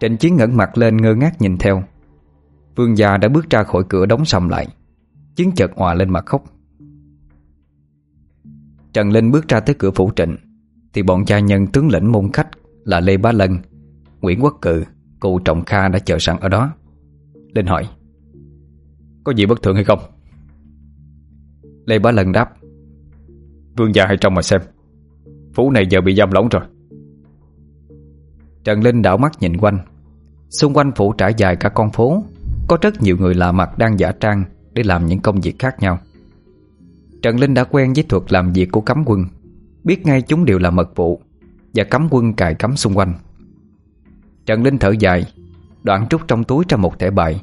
Trịnh Chiến ngẩng mặt lên ngơ ngác nhìn theo. Vương Gia đã bước ra khỏi cửa đóng sầm lại. Chiến chợt hòa lên mặt khóc. Trần Linh bước ra tới cửa phủ trịnh, Thì bọn cha nhân tướng lĩnh môn khách Là Lê Bá Lân, Nguyễn Quốc Cự, Cụ Trọng Kha đã chờ sẵn ở đó. Linh hỏi, Có gì bất thường hay không? Lê Bá Lân đáp, Vương gia hãy trông mà xem. Phú này giờ bị giam lỏng rồi. Trần Linh đảo mắt nhìn quanh. Xung quanh phủ trải dài cả con phố, Có rất nhiều người lạ mặt đang giả trang Để làm những công việc khác nhau. Trần Linh đã quen với thuật làm việc của cấm quân, Biết ngay chúng đều là mật vụ, Và cấm quân cài cấm xung quanh. Trần Linh thở dài, Đoạn trúc trong túi ra một thẻ bài,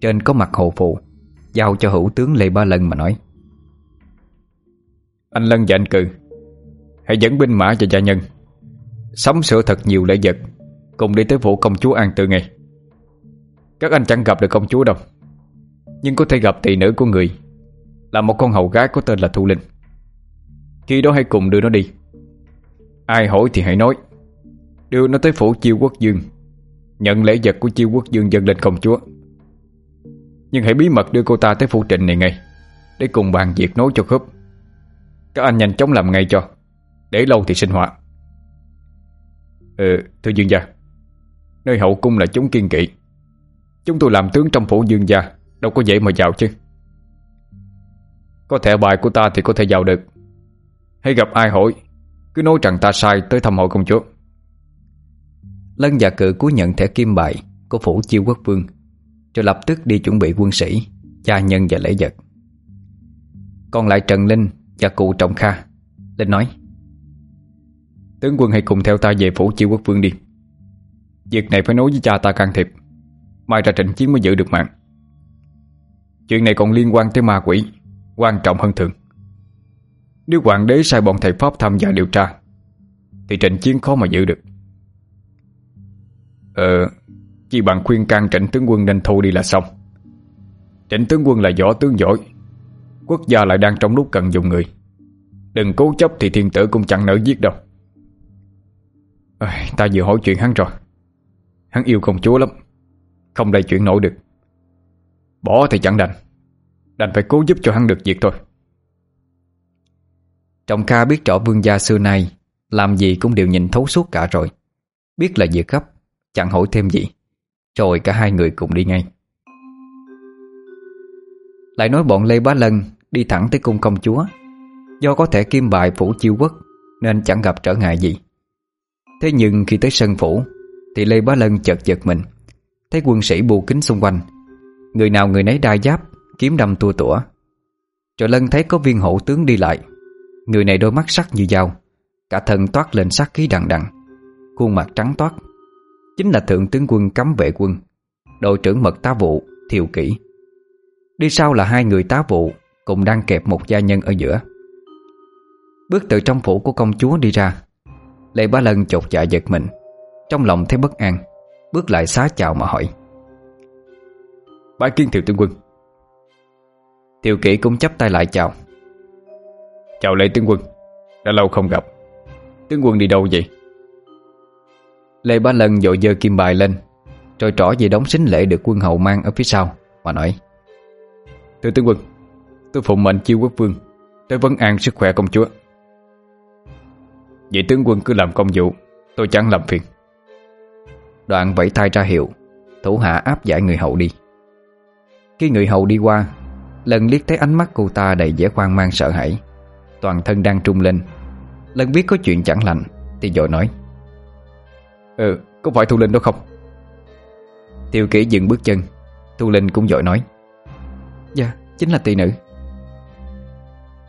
Trên có mặt hồ phụ, Giao cho hữu tướng Lê Ba Lân mà nói. Anh Lân và anh Cừ, Hãy dẫn binh mã cho gia nhân sống sửa thật nhiều lễ vật. Cùng đi tới phủ công chúa An Từ ngay. Các anh chẳng gặp được công chúa đâu. Nhưng có thể gặp tỷ nữ của người Là một con hầu gái có tên là Thu Linh. Khi đó hãy cùng đưa nó đi. Ai hỏi thì hãy nói. Đưa nó tới phủ chiêu quốc dương Nhận lễ vật của chiêu quốc dương dân lên công chúa. Nhưng hãy bí mật đưa cô ta tới phủ trịnh này ngay Để cùng bàn việc nối cho khớp. Các anh nhanh chóng làm ngay cho Để lâu thì sinh hoạt. Ừ, thưa dương gia. Nơi hậu cung là chúng kiên kỵ. Chúng tôi làm tướng trong phủ dương gia, Đâu có dễ mà vào chứ. Có thẻ bài của ta thì có thể vào được. Hay gặp ai hỏi, Cứ nói rằng ta sai tới thăm hội công chúa. Lân và cự cú nhận thẻ kim bài Của phủ chiêu quốc vương, Rồi lập tức đi chuẩn bị quân sĩ, Cha nhân và lễ vật. Còn lại Trần Linh và cụ Trọng Kha Linh nói, Tướng quân hãy cùng theo ta về phủ chiêu quốc vương đi. Việc này phải nói với cha ta can thiệp. Mai ra trịnh chiến mới giữ được mạng. Chuyện này còn liên quan tới ma quỷ, Quan trọng hơn thường. Nếu hoàng đế sai bọn thầy Pháp tham gia điều tra, Thì trịnh chiến khó mà giữ được. Ờ Chỉ bằng khuyên can trịnh tướng quân nên thu đi là xong. Trịnh tướng quân là võ tướng giỏi, Quốc gia lại đang trong lúc cần dùng người. Đừng cố chấp thì thiên tử cũng chẳng nỡ giết đâu. Ta vừa hỏi chuyện hắn rồi. Hắn yêu công chúa lắm. Không lay chuyển nổi được. Bỏ thì chẳng đành. Đành phải cố giúp cho hắn được việc thôi. Trọng Kha biết rõ vương gia xưa nay Làm gì cũng đều nhìn thấu suốt cả rồi. Biết là việc gấp, Chẳng hỏi thêm gì. Rồi cả hai người cùng đi ngay. Lại nói bọn Lê Bá Lân Đi thẳng tới cung công chúa. Do có thể kim bài phủ chiêu quốc, Nên chẳng gặp trở ngại gì. Thế nhưng khi tới sân phủ thì Lê Bá Lân chợt giật mình. Thấy quân sĩ bù kính xung quanh. Người nào người nấy đa giáp, Kiếm đâm tua tủa. Cho Lân thấy có viên hậu tướng đi lại. Người này đôi mắt sắc như dao. Cả thân toát lên sát khí đằng đằng. Khuôn mặt trắng toát. Chính là thượng tướng quân cấm vệ quân. Đội trưởng mật tá vụ, Thiều Kỷ. Đi sau là hai người tá vụ Cùng đang kẹp một gia nhân ở giữa. Bước từ trong phủ của công chúa đi ra, lê ba lần chột dạ giật mình. Trong lòng thấy bất an Bước lại xá chào mà hỏi. Bái kiến Thiệu Tướng Quân. Thiệu Kỷ cũng chắp tay lại chào. Chào Lê Tướng Quân Đã lâu không gặp. Tướng Quân đi đâu vậy? Lê Ba Lân dội dơ kim bài lên Rồi trỏ về đóng xính lễ được quân hậu mang ở phía sau Mà nói. Thưa Tướng Quân Tôi phụng mệnh chiêu quốc vương Tới vấn an sức khỏe công chúa. Vậy tướng quân cứ làm công vụ Tôi chẳng làm phiền. Đoạn vẫy tay ra hiệu Thủ hạ áp giải người hậu đi. Khi người hậu đi qua Lần liếc thấy ánh mắt cô ta đầy vẻ hoang mang sợ hãi. Toàn thân đang trung lên. Lần biết có chuyện chẳng lành Thì dội nói Ừ, có phải Thu Linh đó không? Tiêu kỷ dừng bước chân. Thu Linh cũng dội nói Dạ, chính là tỷ nữ.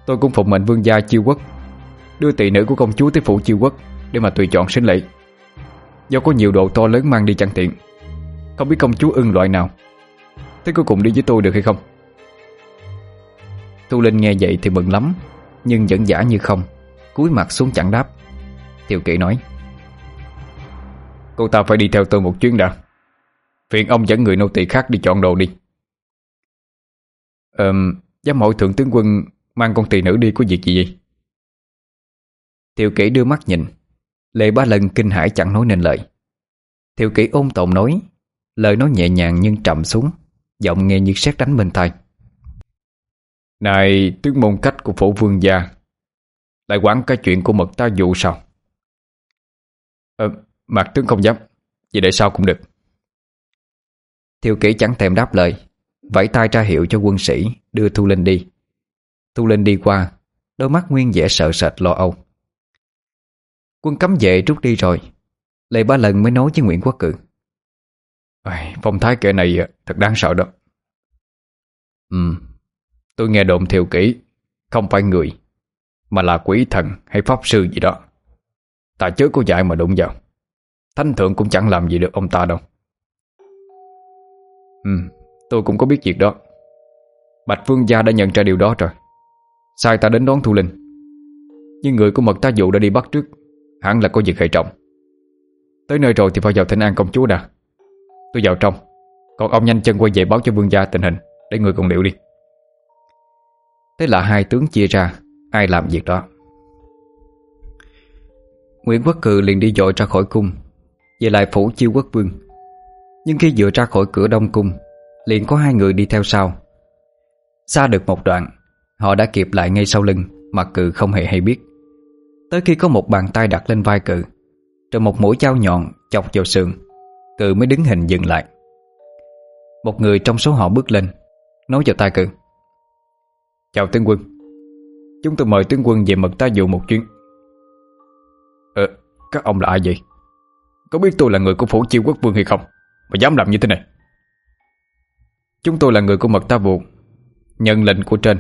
Tôi cũng phụng mệnh vương gia chiêu quốc Đưa tỷ nữ của công chúa tới phủ chiêu quốc Để mà tùy chọn sinh lệ. Do có nhiều đồ to lớn mang đi chẳng tiện. Không biết công chúa ưng loại nào. Thế cuối cùng đi với tôi được hay không? Thu Linh nghe vậy thì mừng lắm, Nhưng vẫn giả như không, cúi mặt xuống chẳng đáp. Thiều kỵ nói, Cô ta phải đi theo tôi một chuyến đã. Phiền ông dẫn người nô tỳ khác đi chọn đồ đi. Ờm, Giám hội thượng tướng quân Mang con tỳ nữ đi có việc gì vậy? Thiều kỵ đưa mắt nhìn. Lệ ba lần kinh hãi chẳng nói nên lời. Thiệu kỷ ôn tồn nói Lời nói nhẹ nhàng nhưng trầm xuống Giọng nghe như sét đánh bên tai. Này tướng môn cách của phổ vương gia Lại quản cái chuyện của mật ta dụ sao? Ờ mặt tướng không dám Vậy để sao cũng được. Thiệu kỷ chẳng thèm đáp lời Vẫy tay ra hiệu cho quân sĩ Đưa Thu Linh đi. Thu Linh đi qua Đôi mắt nguyên vẻ sợ sệt lo âu. Quân cấm vệ rút đi rồi. Lệ ba lần mới nói với Nguyễn Quốc Cự. Phong thái kẻ này thật đáng sợ đó. Ừ Tôi nghe đồn thiều kỹ Không phải người Mà là quỷ thần hay pháp sư gì đó. Tà chớ có dạy mà đụng vào. Thanh thượng cũng chẳng làm gì được ông ta đâu. Ừ Tôi cũng có biết việc đó. Bạch Phương Gia đã nhận ra điều đó rồi. Sai ta đến đón Thu Linh. Nhưng người của mật ta dụ đã đi bắt trước hắn là có việc hệ trọng. Tới nơi rồi thì phải vào thỉnh an công chúa đã. Tôi vào trong. Còn ông nhanh chân quay về báo cho vương gia tình hình, Để người cùng liệu đi. Thế là hai tướng chia ra, Ai làm việc đó. Nguyễn Quốc cừ liền đi dội ra khỏi cung, Về lại phủ chiêu quốc vương. Nhưng khi vừa ra khỏi cửa đông cung, Liền có hai người đi theo sau. Xa được một đoạn, Họ đã kịp lại ngay sau lưng Mà Cự không hề hay biết. Tới khi có một bàn tay đặt lên vai cự Rồi một mũi dao nhọn chọc vào sườn Cự mới đứng hình dừng lại. Một người trong số họ bước lên Nói vào tay cự. Chào tướng quân Chúng tôi mời tướng quân về mật ta dụ một chuyến. Ờ, các ông là ai vậy? Có biết tôi là người của phủ chiêu quốc vương hay không? Mà dám làm như thế này. Chúng tôi là người của mật ta vụ Nhận lệnh của trên.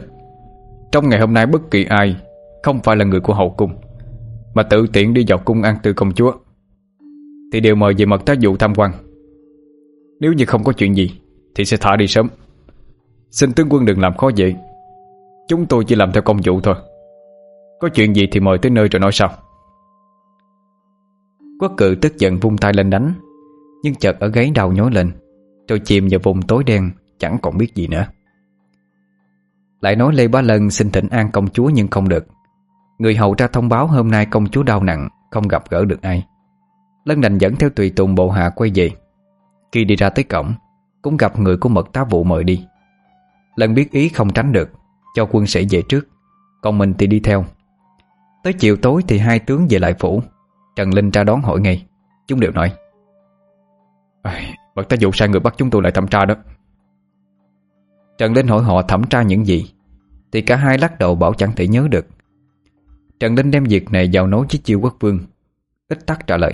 Trong ngày hôm nay bất kỳ ai Không phải là người của hậu cung. Mà tự tiện đi vào cung ăn từ công chúa. Thì đều mời về mật tác vụ tham quan. Nếu như không có chuyện gì, Thì sẽ thả đi sớm. Xin tướng quân đừng làm khó dễ. Chúng tôi chỉ làm theo công vụ thôi. Có chuyện gì thì mời tới nơi rồi nói sau. Quốc cự tức giận vung tay lên đánh, Nhưng chợt ở gáy đau nhói lên, Rồi chìm vào vùng tối đen, Chẳng còn biết gì nữa. Lại nói Lê Bá Lân xin thỉnh an công chúa nhưng không được. Người hầu ra thông báo hôm nay công chúa đau nặng, Không gặp gỡ được ai. Lân đành dẫn theo tùy tùng bộ hạ quay về. Khi đi ra tới cổng, Cũng gặp người của mật tá vụ mời đi. Lân biết ý không tránh được, Cho quân sĩ về trước, Còn mình thì đi theo. Tới chiều tối thì hai tướng về lại phủ. Trần Linh ra đón hỏi ngay, Chúng đều nói Mật tá vụ sai người bắt chúng tôi lại thẩm tra đó. Trần Linh hỏi họ thẩm tra những gì, Thì cả hai lắc đầu bảo chẳng thể nhớ được. Trần Linh đem việc này vào nói với chiêu quốc vương. Tích tắc trả lời.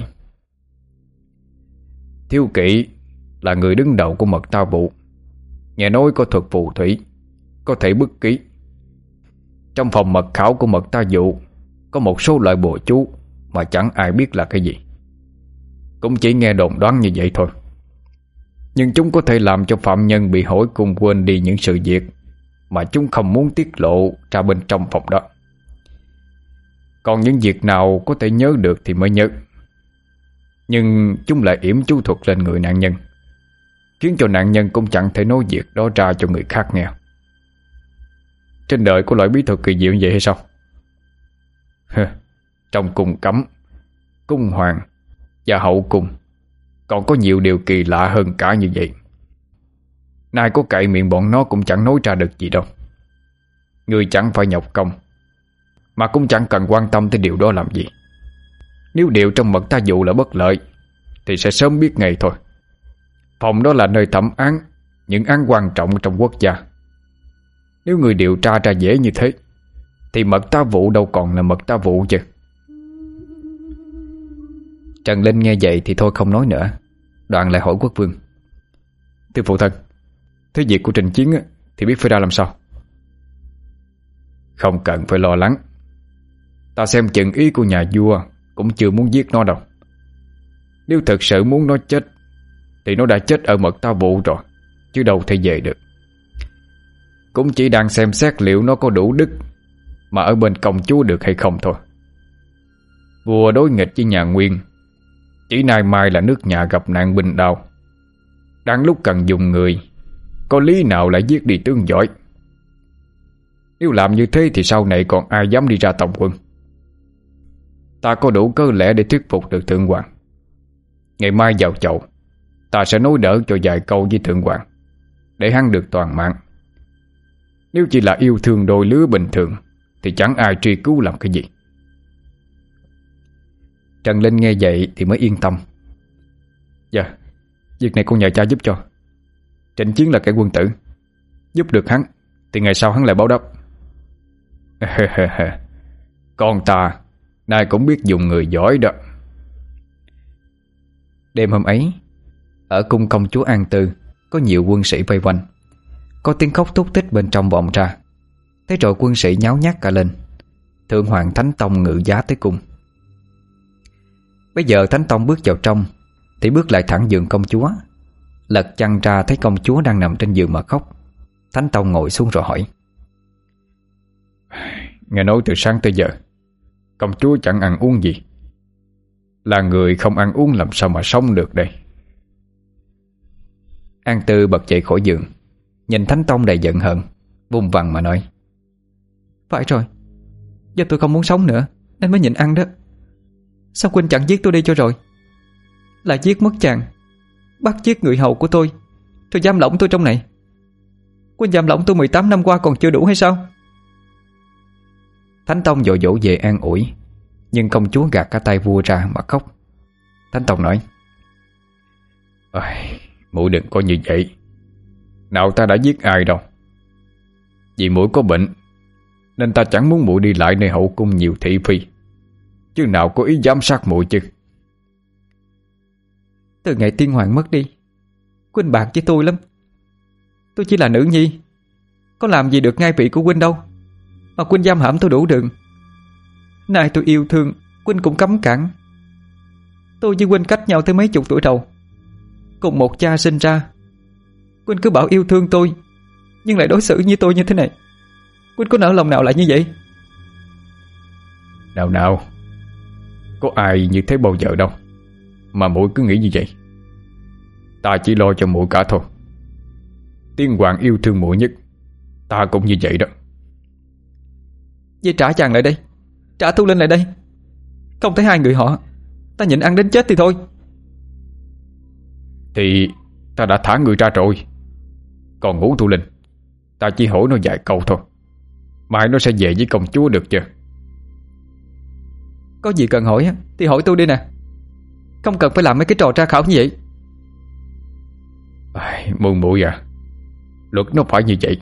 Thiêu kỵ là người đứng đầu của mật tao vụ Nghe nói có thuật phù thủy, Có thể bức ký. Trong phòng mật khảo của mật ta vụ Có một số loại bùa chú Mà chẳng ai biết là cái gì. Cũng chỉ nghe đồn đoán như vậy thôi. Nhưng chúng có thể làm cho phạm nhân bị hỏi cùng quên đi những sự việc Mà chúng không muốn tiết lộ ra bên trong phòng đó. Còn những việc nào có thể nhớ được thì mới nhớ. Nhưng chúng lại yểm chú thuật lên người nạn nhân, Khiến cho nạn nhân cũng chẳng thể nói việc đó ra cho người khác nghe. Trên đời có loại bí thuật kỳ diệu vậy hay sao? Trong cung cấm, Cung hoàng Và hậu cung Còn có nhiều điều kỳ lạ hơn cả như vậy. Nay có cậy miệng bọn nó cũng chẳng nói ra được gì đâu. Người chẳng phải nhọc công mà cũng chẳng cần quan tâm tới điều đó làm gì. Nếu điều trong mật ta dụ là bất lợi, Thì sẽ sớm biết ngay thôi. Phòng đó là nơi thẩm án, Những án quan trọng trong quốc gia. Nếu người điều tra ra dễ như thế, Thì mật ta vụ đâu còn là mật ta vụ chứ. Trần Linh nghe vậy thì thôi không nói nữa. Đoạn lại hỏi quốc vương. Thưa phụ thân Thế việc của trình chiến thì biết phải ra làm sao? Không cần phải lo lắng. Ta xem chừng ý của nhà vua, Cũng chưa muốn giết nó đâu. Nếu thật sự muốn nó chết, Thì nó đã chết ở mật ta vụ rồi, Chứ đâu thể về được. Cũng chỉ đang xem xét liệu nó có đủ đức, Mà ở bên công chúa được hay không thôi. Vua đối nghịch với nhà Nguyên, Chỉ nay mai là nước nhà gặp nạn bình đau Đang lúc cần dùng người, Có lý nào lại giết đi tướng giỏi? Nếu làm như thế thì sau này còn ai dám đi ra tổng quân? Ta có đủ cơ lẽ để thuyết phục được thượng hoàng. Ngày mai vào chậu, Ta sẽ nối đỡ cho vài câu với thượng hoàng, Để hắn được toàn mạng. Nếu chỉ là yêu thương đôi lứa bình thường, Thì chẳng ai truy cứu làm cái gì. Trần Linh nghe vậy thì mới yên tâm. Dạ Việc này con nhờ cha giúp cho. Trịnh Chiến là kẻ quân tử, Giúp được hắn, Thì ngày sau hắn lại báo đáp. Con ta Nay cũng biết dùng người giỏi đó. Đêm hôm ấy, Ở cung công chúa An Tư, Có nhiều quân sĩ vây quanh. Có tiếng khóc thúc tích bên trong vọng ra. Thế rồi quân sĩ nháo nhác cả lên. Thượng hoàng Thánh Tông ngự giá tới cung. Bây giờ Thánh Tông bước vào trong, Thì bước lại thẳng giường công chúa. Lật chăn ra thấy công chúa đang nằm trên giường mà khóc. Thánh Tông ngồi xuống rồi hỏi. Nghe nói từ sáng tới giờ Công chúa chẳng ăn uống gì. Là người không ăn uống làm sao mà sống được đây? An Tư bật dậy khỏi giường, Nhìn Thánh Tông đầy giận hận Vùng vằng mà nói, Phải rồi giờ tôi không muốn sống nữa, Nên mới nhịn ăn đó. Sao Quynh chẳng giết tôi đi cho rồi? Là giết mất chàng, Bắt giết người hầu của tôi tôi giam lỏng tôi trong này. Quynh giam lỏng tôi 18 năm qua còn chưa đủ hay sao? Thánh Tông dội dỗ về an ủi Nhưng công chúa gạt cả tay vua ra mà khóc. Thánh Tông nói Ôi, Mũi đừng có như vậy. Nào ta đã giết ai đâu? Vì mũi có bệnh Nên ta chẳng muốn mũi đi lại nơi hậu cung nhiều thị phi. Chứ nào có ý giám sát mũi chứ? Từ ngày tiên hoàng mất đi Quỳnh bạc với tôi lắm. Tôi chỉ là nữ nhi Có làm gì được ngai vị của Quỳnh đâu. Mà Quynh giam hãm tôi đủ đường. Nay tôi yêu thương Quynh cũng cấm cản. Tôi với Quynh cách nhau tới mấy chục tuổi đầu. Cùng một cha sinh ra. Quynh cứ bảo yêu thương tôi, Nhưng lại đối xử như tôi như thế này. Quynh có nỡ lòng nào lại như vậy? Nào nào, Có ai như thế bao giờ đâu, Mà mũi cứ nghĩ như vậy. Ta chỉ lo cho mũi cả thôi. Tiên Hoàng yêu thương mũi nhất, Ta cũng như vậy đó. Dây trả chàng lại đây. Trả Thu Linh lại đây. Không thấy hai người họ. Ta nhịn ăn đến chết thì thôi. Thì ta đã thả người ra rồi. Còn ngủ Thu Linh Ta chỉ hỏi nó vài câu thôi. Mai nó sẽ về với công chúa được chưa Có gì cần hỏi Thì hỏi tôi đi nè. Không cần phải làm mấy cái trò tra khảo như vậy. Ai, Mừng à. Luật nó phải như vậy.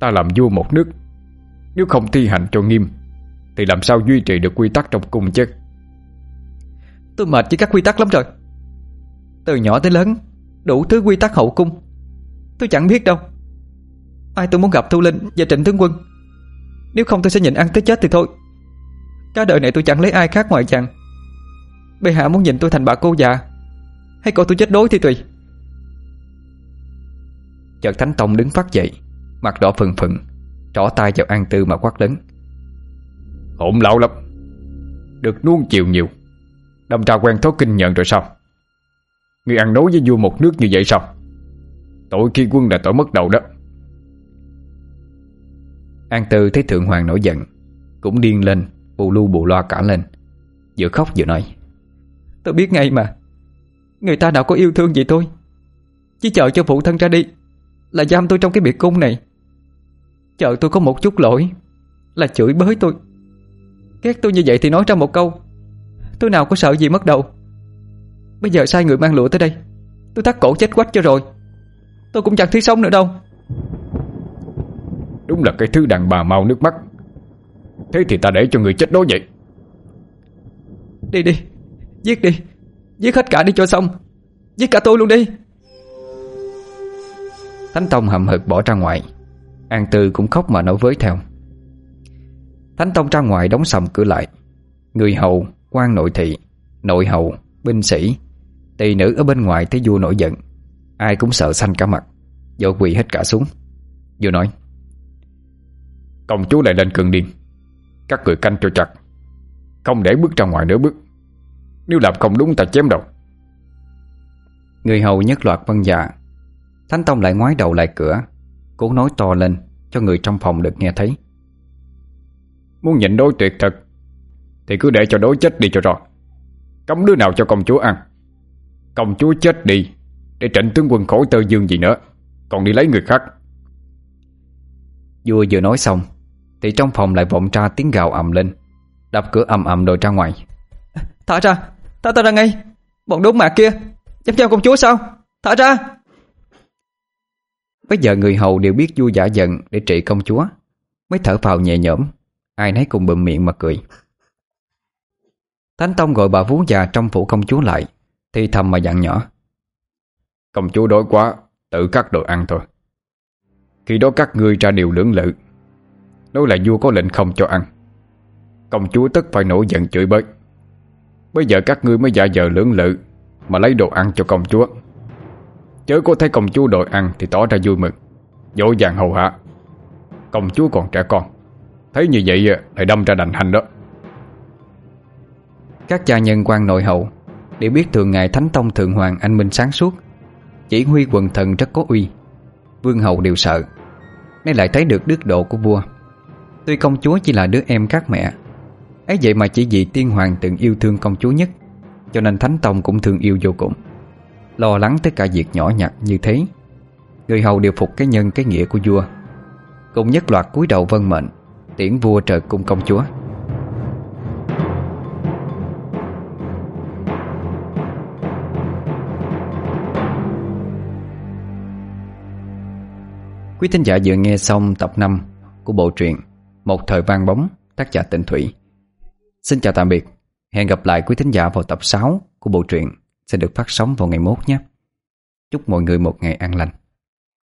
Ta làm vua một nước nếu không thi hành cho nghiêm, Thì làm sao duy trì được quy tắc trong cung chứ? Tôi mệt với các quy tắc lắm rồi. Từ nhỏ tới lớn, Đủ thứ quy tắc hậu cung. Tôi chẳng biết đâu. Ai tôi muốn gặp Thu Linh và Trịnh Tướng Quân? Nếu không tôi sẽ nhịn ăn tới chết thì thôi. Cả đời này tôi chẳng lấy ai khác ngoài chàng. Bệ hạ muốn nhìn tôi thành bà cô già, Hay coi tôi chết đói thì tùy. Chợt Thánh Tông đứng phát dậy, Mặt đỏ phừng phừng. Trỏ tay vào An Tư mà quát lớn. Hổn lão lắm, Được nuông chiều nhiều. Đâm ra quen thói kinh nhận rồi sao? Người ăn nấu với vua một nước như vậy sao? Tội khi quân đã tội mất đầu đó. An Tư thấy Thượng Hoàng nổi giận, Cũng điên lên, Bù lu bù loa cả lên. Vừa khóc vừa nói, Tôi biết ngay mà, Người ta nào có yêu thương gì tôi Chỉ chờ cho phụ thân ra đi, Là giam tôi trong cái biệt cung này chợ tôi có một chút lỗi. Là chửi bới tôi. Ghét tôi như vậy thì nói ra một câu. Tôi nào có sợ gì mất đầu Bây giờ sai người mang lụa tới đây. Tôi thắt cổ chết quách cho rồi. Tôi cũng chẳng thấy sống nữa đâu. Đúng là cái thứ đàn bà mau nước mắt. Thế thì ta để cho người chết đó vậy. Đi đi. Giết đi. Giết hết cả đi cho xong. Giết cả tôi luôn đi. Thánh Tông hậm hực bỏ ra ngoài. An Tư cũng khóc mà nói với theo. Thánh Tông ra ngoài đóng sầm cửa lại. Người hầu, quan nội thị, nội hầu, binh sĩ Tỳ nữ ở bên ngoài thấy vua nổi giận. Ai cũng sợ xanh cả mặt Vội quỳ hết cả xuống. Vua nói Công chúa lại lên cơn điên. Các người canh cho chặt. Không để bước ra ngoài nửa bước. Nếu làm không đúng ta chém đầu. Người hầu nhất loạt vân dạ. Thánh Tông lại ngoái đầu lại cửa. Cố nói to lên Cho người trong phòng được nghe thấy. Muốn nhìn đối tuyệt thật Thì cứ để cho đối chết đi cho rồi Cấm đứa nào cho công chúa ăn? Công chúa chết đi Để trịnh tướng quân khổ tơ dương gì nữa Còn đi lấy người khác. Vua vừa nói xong Thì trong phòng lại vọng ra tiếng gào ầm lên. Đập cửa ầm ầm rồi ra ngoài. Thả ra, thả ta ra ngay Bọn đốn mạc kia Dám theo công chúa sao? Thả ra. Bây giờ người hầu đều biết vua giả giận để trị công chúa. Mới thở phào nhẹ nhõm, Ai nấy cùng bụm miệng mà cười. Thánh Tông gọi bà vú già trong phủ công chúa lại, Thì thầm mà dặn nhỏ. Công chúa đói quá, Tự cắt đồ ăn thôi. Khi đó các ngươi ra điều lưỡng lự Nói là vua có lệnh không cho ăn. Công chúa tất phải nổi giận chửi bới. Bây giờ các ngươi mới giả dạ giờ lưỡng lự Mà lấy đồ ăn cho công chúa. Chớ có thấy công chúa đội ăn Thì tỏ ra vui mừng. Dỗ dàng hầu hạ. Công chúa còn trẻ con. Thấy như vậy lại đâm ra đành hành đó. Các cha nhân quan nội hậu Để biết thường ngày Thánh Tông Thượng Hoàng anh minh sáng suốt. Chỉ huy quần thần rất có uy. Vương hậu đều sợ. Nay lại thấy được đức độ của vua. Tuy công chúa chỉ là đứa em các mẹ, ấy vậy mà chỉ vì tiên hoàng từng yêu thương công chúa nhất, Cho nên Thánh Tông cũng thường yêu vô cùng. Lo lắng tới cả việc nhỏ nhặt như thế. Người hầu đều phục cái nhân cái nghĩa của vua Cùng nhất loạt cúi đầu vân mệnh Tiễn vua trời cung công chúa. Quý thính giả vừa nghe xong tập 5 của bộ truyện Một thời vang bóng tác giả Tịnh Thủy. Xin chào tạm biệt, hẹn gặp lại quý thính giả vào tập 6 của bộ truyện sẽ được phát sóng vào ngày mốt nhé. Chúc mọi người một ngày an lành.